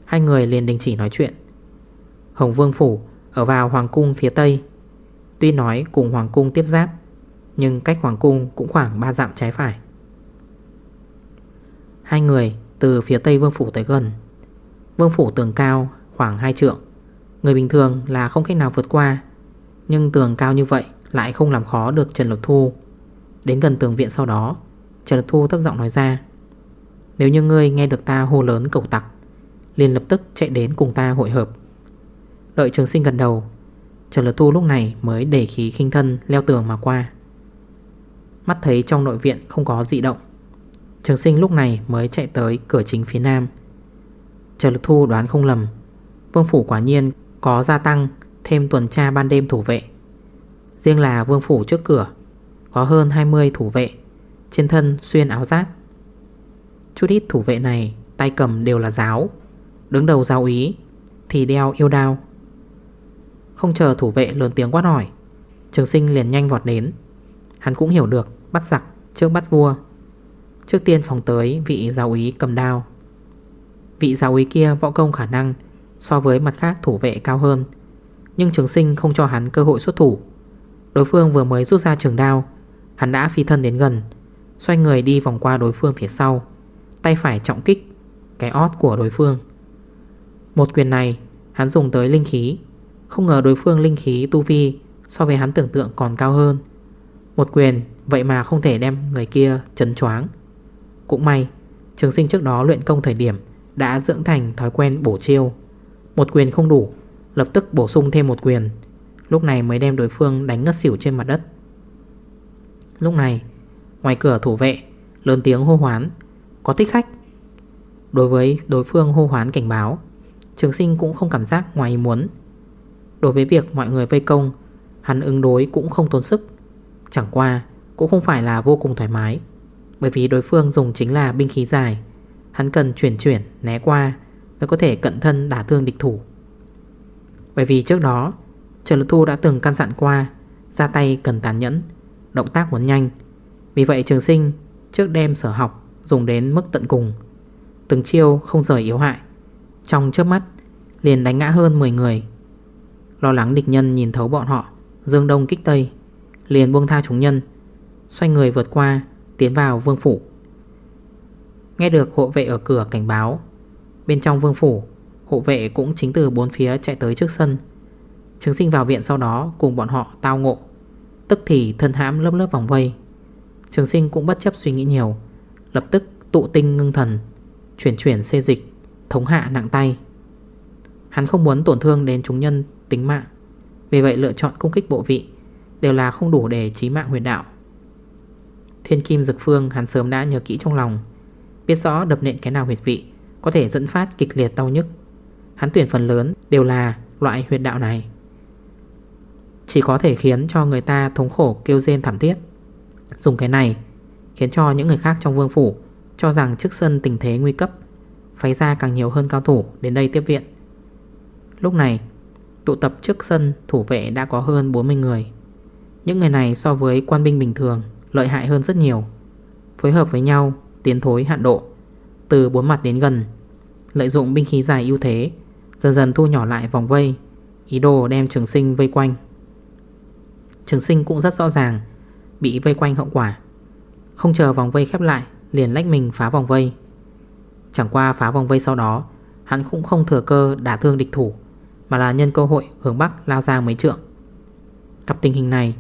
Hai người liền đình chỉ nói chuyện. Hồng vương phủ ở vào hoàng cung phía tây, Tuy nói cùng hoàng cung tiếp giáp nhưng cách hoàng cung cũng khoảng 3 dặm trái phải. Hai người từ phía tây vương phủ tới gần. Vương phủ tường cao khoảng 2 trượng. Người bình thường là không cách nào vượt qua, Nhưng tường cao như vậy Lại không làm khó được Trần Lộc Thu. Đến gần tường viện sau đó, Trần Lộc Thu thấp giọng nói ra, Nếu như ngươi nghe được ta hô lớn cầu tặc, liền lập tức chạy đến cùng ta hội hợp. Đợi trường sinh gần đầu, Trần Lộc Thu lúc này mới để khí khinh thân leo tường mà qua. Mắt thấy trong nội viện không có dị động. Trường sinh lúc này mới chạy tới cửa chính phía nam. Trần Lực Thu đoán không lầm, Vương Phủ quả nhiên có gia tăng, Thêm tuần tra ban đêm thủ vệ. Riêng là vương phủ trước cửa, Có hơn 20 thủ vệ, Trên thân xuyên áo giáp. Chút ít thủ vệ này Tay cầm đều là giáo, Đứng đầu giáo ý Thì đeo yêu đao. Không chờ thủ vệ lớn tiếng quát hỏi, Trường sinh liền nhanh vọt đến. Hắn cũng hiểu được, bắt giặc trước bắt vua. Trước tiên phòng tới vị giáo ý cầm đao. Vị giáo ý kia võ công khả năng So với mặt khác thủ vệ cao hơn, Nhưng trường sinh không cho hắn cơ hội xuất thủ. Đối phương vừa mới rút ra trường đao, Hắn đã phi thân đến gần, Xoay người đi vòng qua đối phương phía sau, Tay phải trọng kích Cái ót của đối phương. Một quyền này, hắn dùng tới linh khí. Không ngờ đối phương linh khí tu vi So với hắn tưởng tượng còn cao hơn. Một quyền, Vậy mà không thể đem người kia chấn choáng. Cũng may, Trường sinh trước đó luyện công thời điểm Đã dưỡng thành thói quen bổ chiêu. Một quyền không đủ, Lập tức bổ sung thêm một quyền. Lúc này mới đem đối phương đánh ngất xỉu trên mặt đất. Lúc này, Ngoài cửa thủ vệ, Lớn tiếng hô hoán, Có thích khách? Đối với đối phương hô hoán cảnh báo, Trường sinh cũng không cảm giác ngoài ý muốn. Đối với việc mọi người vây công, Hắn ứng đối cũng không tốn sức. Chẳng qua, cũng không phải là vô cùng thoải mái. Bởi vì đối phương dùng chính là binh khí dài. Hắn cần chuyển chuyển, né qua, Mới có thể cận thân đả thương địch thủ. Bởi vì trước đó, Trần Lực Thu đã từng căn dặn qua, Ra tay cần tàn nhẫn, Động tác muốn nhanh. Vì vậy trường sinh trước đêm sở học Dùng đến mức tận cùng. Từng chiêu không rời yếu hại. Trong trước mắt, liền đánh ngã hơn 10 người. Lo lắng địch nhân nhìn thấu bọn họ, Dương đông kích tây. Liền buông tha chúng nhân, Xoay người vượt qua, Tiến vào vương phủ. Nghe được hộ vệ ở cửa cảnh báo, Bên trong vương phủ, Hộ vệ cũng chính từ bốn phía chạy tới trước sân. Trường sinh vào viện sau đó Cùng bọn họ tao ngộ, Tức thì thân hãm lớp lớp vòng vây. Trường sinh cũng bất chấp suy nghĩ nhiều, Lập tức tụ tinh ngưng thần, Chuyển chuyển xê dịch, Thống hạ nặng tay. Hắn không muốn tổn thương đến chúng nhân tính mạng, Vì vậy lựa chọn công kích bộ vị. Đều là không đủ để chí mạng huyền đạo. Thiên kim dực phương, hắn sớm đã nhớ kỹ trong lòng, Biết rõ đập nện cái nào huyệt vị, Có thể dẫn phát kịch liệt đau nhức. Hắn tuyển phần lớn đều là loại huyệt đạo này. Chỉ có thể khiến cho người ta thống khổ kêu rên thảm thiết. Dùng cái này Khiến cho những người khác trong vương phủ Cho rằng trước sân tình thế nguy cấp, Phái ra càng nhiều hơn cao thủ đến đây tiếp viện. Lúc này, Tụ tập trước sân thủ vệ đã có hơn 40 người. Những người này so với quan binh bình thường, Lợi hại hơn rất nhiều. Phối hợp với nhau, tiến thối hạn độ. Từ bốn mặt đến gần, Lợi dụng binh khí dài ưu thế, Dần dần thu nhỏ lại vòng vây, Ý đồ đem trường sinh vây quanh. Trường sinh cũng rất rõ ràng, Bị vây quanh hậu quả. Không chờ vòng vây khép lại, Liền lách mình phá vòng vây. Chẳng qua phá vòng vây sau đó, Hắn cũng không thừa cơ đả thương địch thủ, Mà là nhân cơ hội hướng Bắc lao ra mấy trượng. Cặp tình hình này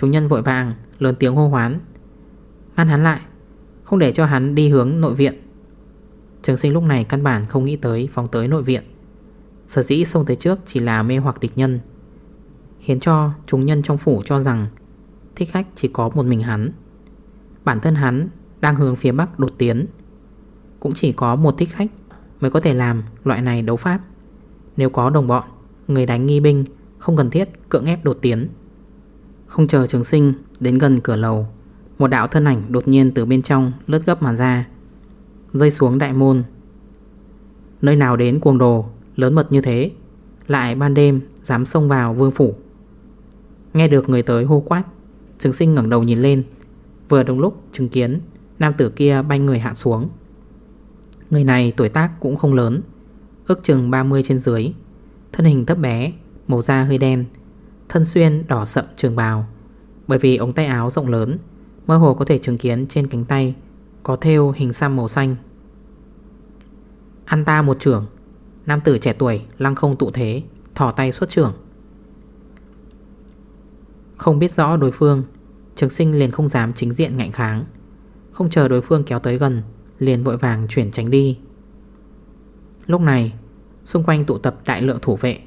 Chúng nhân vội vàng, lớn tiếng hô hoán. Ngăn hắn lại, Không để cho hắn đi hướng nội viện. Trường sinh lúc này căn bản không nghĩ tới phóng tới nội viện. Sở dĩ xông tới trước chỉ là mê hoặc địch nhân, Khiến cho chúng nhân trong phủ cho rằng Thích khách chỉ có một mình hắn. Bản thân hắn đang hướng phía bắc đột tiến, Cũng chỉ có một thích khách Mới có thể làm loại này đấu pháp. Nếu có đồng bọn, Người đánh nghi binh Không cần thiết cưỡng ép đột tiến. Không chờ trường sinh đến gần cửa lầu, Một đạo thân ảnh đột nhiên từ bên trong lướt gấp mà ra, Rơi xuống đại môn. Nơi nào đến cuồng đồ Lớn mật như thế, Lại ban đêm dám xông vào vương phủ. Nghe được người tới hô quát, Trường sinh ngẩn đầu nhìn lên, Vừa đúng lúc chứng kiến Nam tử kia bay người hạ xuống. Người này tuổi tác cũng không lớn, Ước chừng 30 trên dưới, Thân hình thấp bé, Màu da hơi đen Thân xuyên, đỏ sậm, trường bào. Bởi vì ống tay áo rộng lớn, Mơ hồ có thể chứng kiến trên cánh tay Có theo hình xăm màu xanh. Ăn ta một trưởng, Nam tử trẻ tuổi, lăng không tụ thế Thỏ tay xuất trưởng. Không biết rõ đối phương, Trường sinh liền không dám chính diện ngạnh kháng. Không chờ đối phương kéo tới gần, Liền vội vàng chuyển tránh đi. Lúc này, Xung quanh tụ tập đại lượng thủ vệ.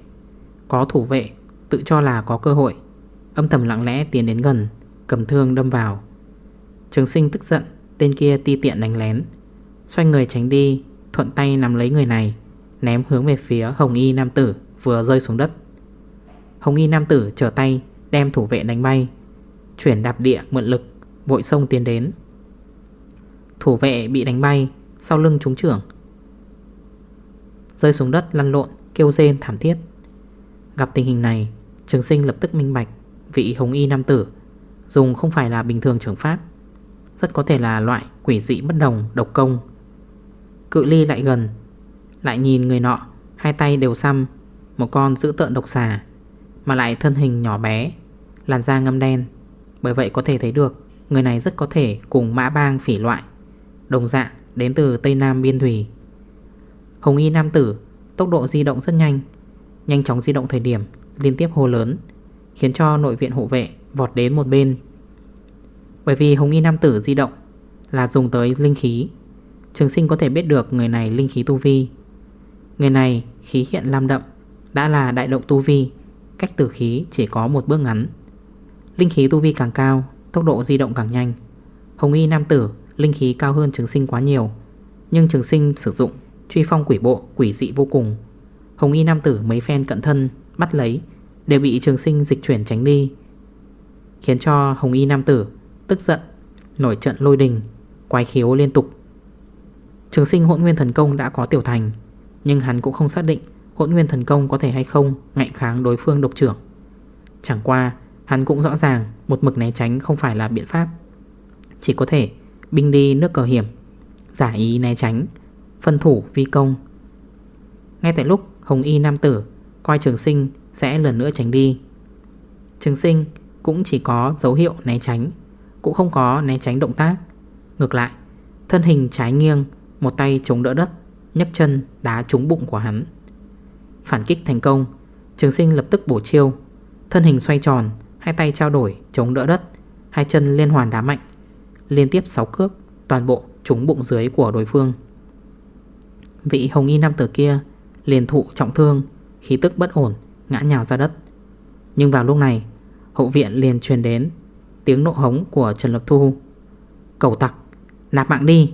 Có thủ vệ tự cho là có cơ hội. Âm thầm lặng lẽ tiến đến gần, Cầm thương đâm vào. Trường sinh tức giận, Tên kia ti tiện đánh lén. Xoay người tránh đi, Thuận tay nắm lấy người này, Ném hướng về phía hồng y nam tử, Vừa rơi xuống đất. Hồng y nam tử trở tay, Đem thủ vệ đánh bay, Chuyển đạp địa mượn lực, Vội sông tiến đến. Thủ vệ bị đánh bay, Sau lưng trúng trưởng. Rơi xuống đất lăn lộn, Kêu rên thảm thiết. Gặp tình hình này Trường sinh lập tức minh bạch Vị hồng y nam tử. Dùng không phải là bình thường trường pháp, Rất có thể là loại quỷ dị bất đồng, độc công. Cự ly lại gần, Lại nhìn người nọ, Hai tay đều xăm, Một con giữ tợn độc xà, Mà lại thân hình nhỏ bé, Làn da ngâm đen. Bởi vậy có thể thấy được, Người này rất có thể cùng mã bang phỉ loại, Đồng dạng đến từ Tây Nam Biên Thủy. Hồng Y Nam Tử, Tốc độ di động rất nhanh Nhanh chóng di động thời điểm Liên tiếp hô lớn, Khiến cho nội viện hộ vệ vọt đến một bên. Bởi vì Hồng Y Nam Tử di động Là dùng tới linh khí, Trường sinh có thể biết được người này linh khí tu vi. Người này khí hiện lam đậm, Đã là đại động tu vi, Cách tử khí chỉ có một bước ngắn. Linh khí tu vi càng cao, Tốc độ di động càng nhanh. Hồng y nam tử, Linh khí cao hơn trường sinh quá nhiều, Nhưng trường sinh sử dụng Truy phong quỷ bộ, quỷ dị vô cùng. Hồng y nam tử mấy phen cận thân, Bắt lấy Đều bị trường sinh dịch chuyển tránh đi, Khiến cho hồng y nam tử Tức giận, Nổi trận lôi đình, Quái khiếu liên tục. Trường sinh hỗn nguyên thần công đã có tiểu thành, Nhưng hắn cũng không xác định Hỗn nguyên thần công có thể hay không Ngạnh kháng đối phương độc trưởng. Chẳng qua, hắn cũng rõ ràng Một mực né tránh không phải là biện pháp. Chỉ có thể binh đi nước cờ hiểm, Giả ý né tránh, Phân thủ vi công. Ngay tại lúc Hồng Y Nam Tử Coi trường sinh sẽ lần nữa tránh đi. Trường sinh cũng chỉ có dấu hiệu né tránh, Cũng không có né tránh động tác. Ngược lại, Thân hình trái nghiêng, Một tay chống đỡ đất, nhấc chân đá trúng bụng của hắn. Phản kích thành công, Trường sinh lập tức bổ chiêu. Thân hình xoay tròn, Hai tay trao đổi, chống đỡ đất, Hai chân liên hoàn đá mạnh, Liên tiếp 6 cước, Toàn bộ trúng bụng dưới của đối phương. Vị hồng y nam tử kia Liền thụ trọng thương, Khí tức bất ổn ngã nhào ra đất. Nhưng vào lúc này, Hậu viện liền truyền đến Tiếng nộ hống của Trần Lập Thu. Cầu tặc, Nạp mạng đi.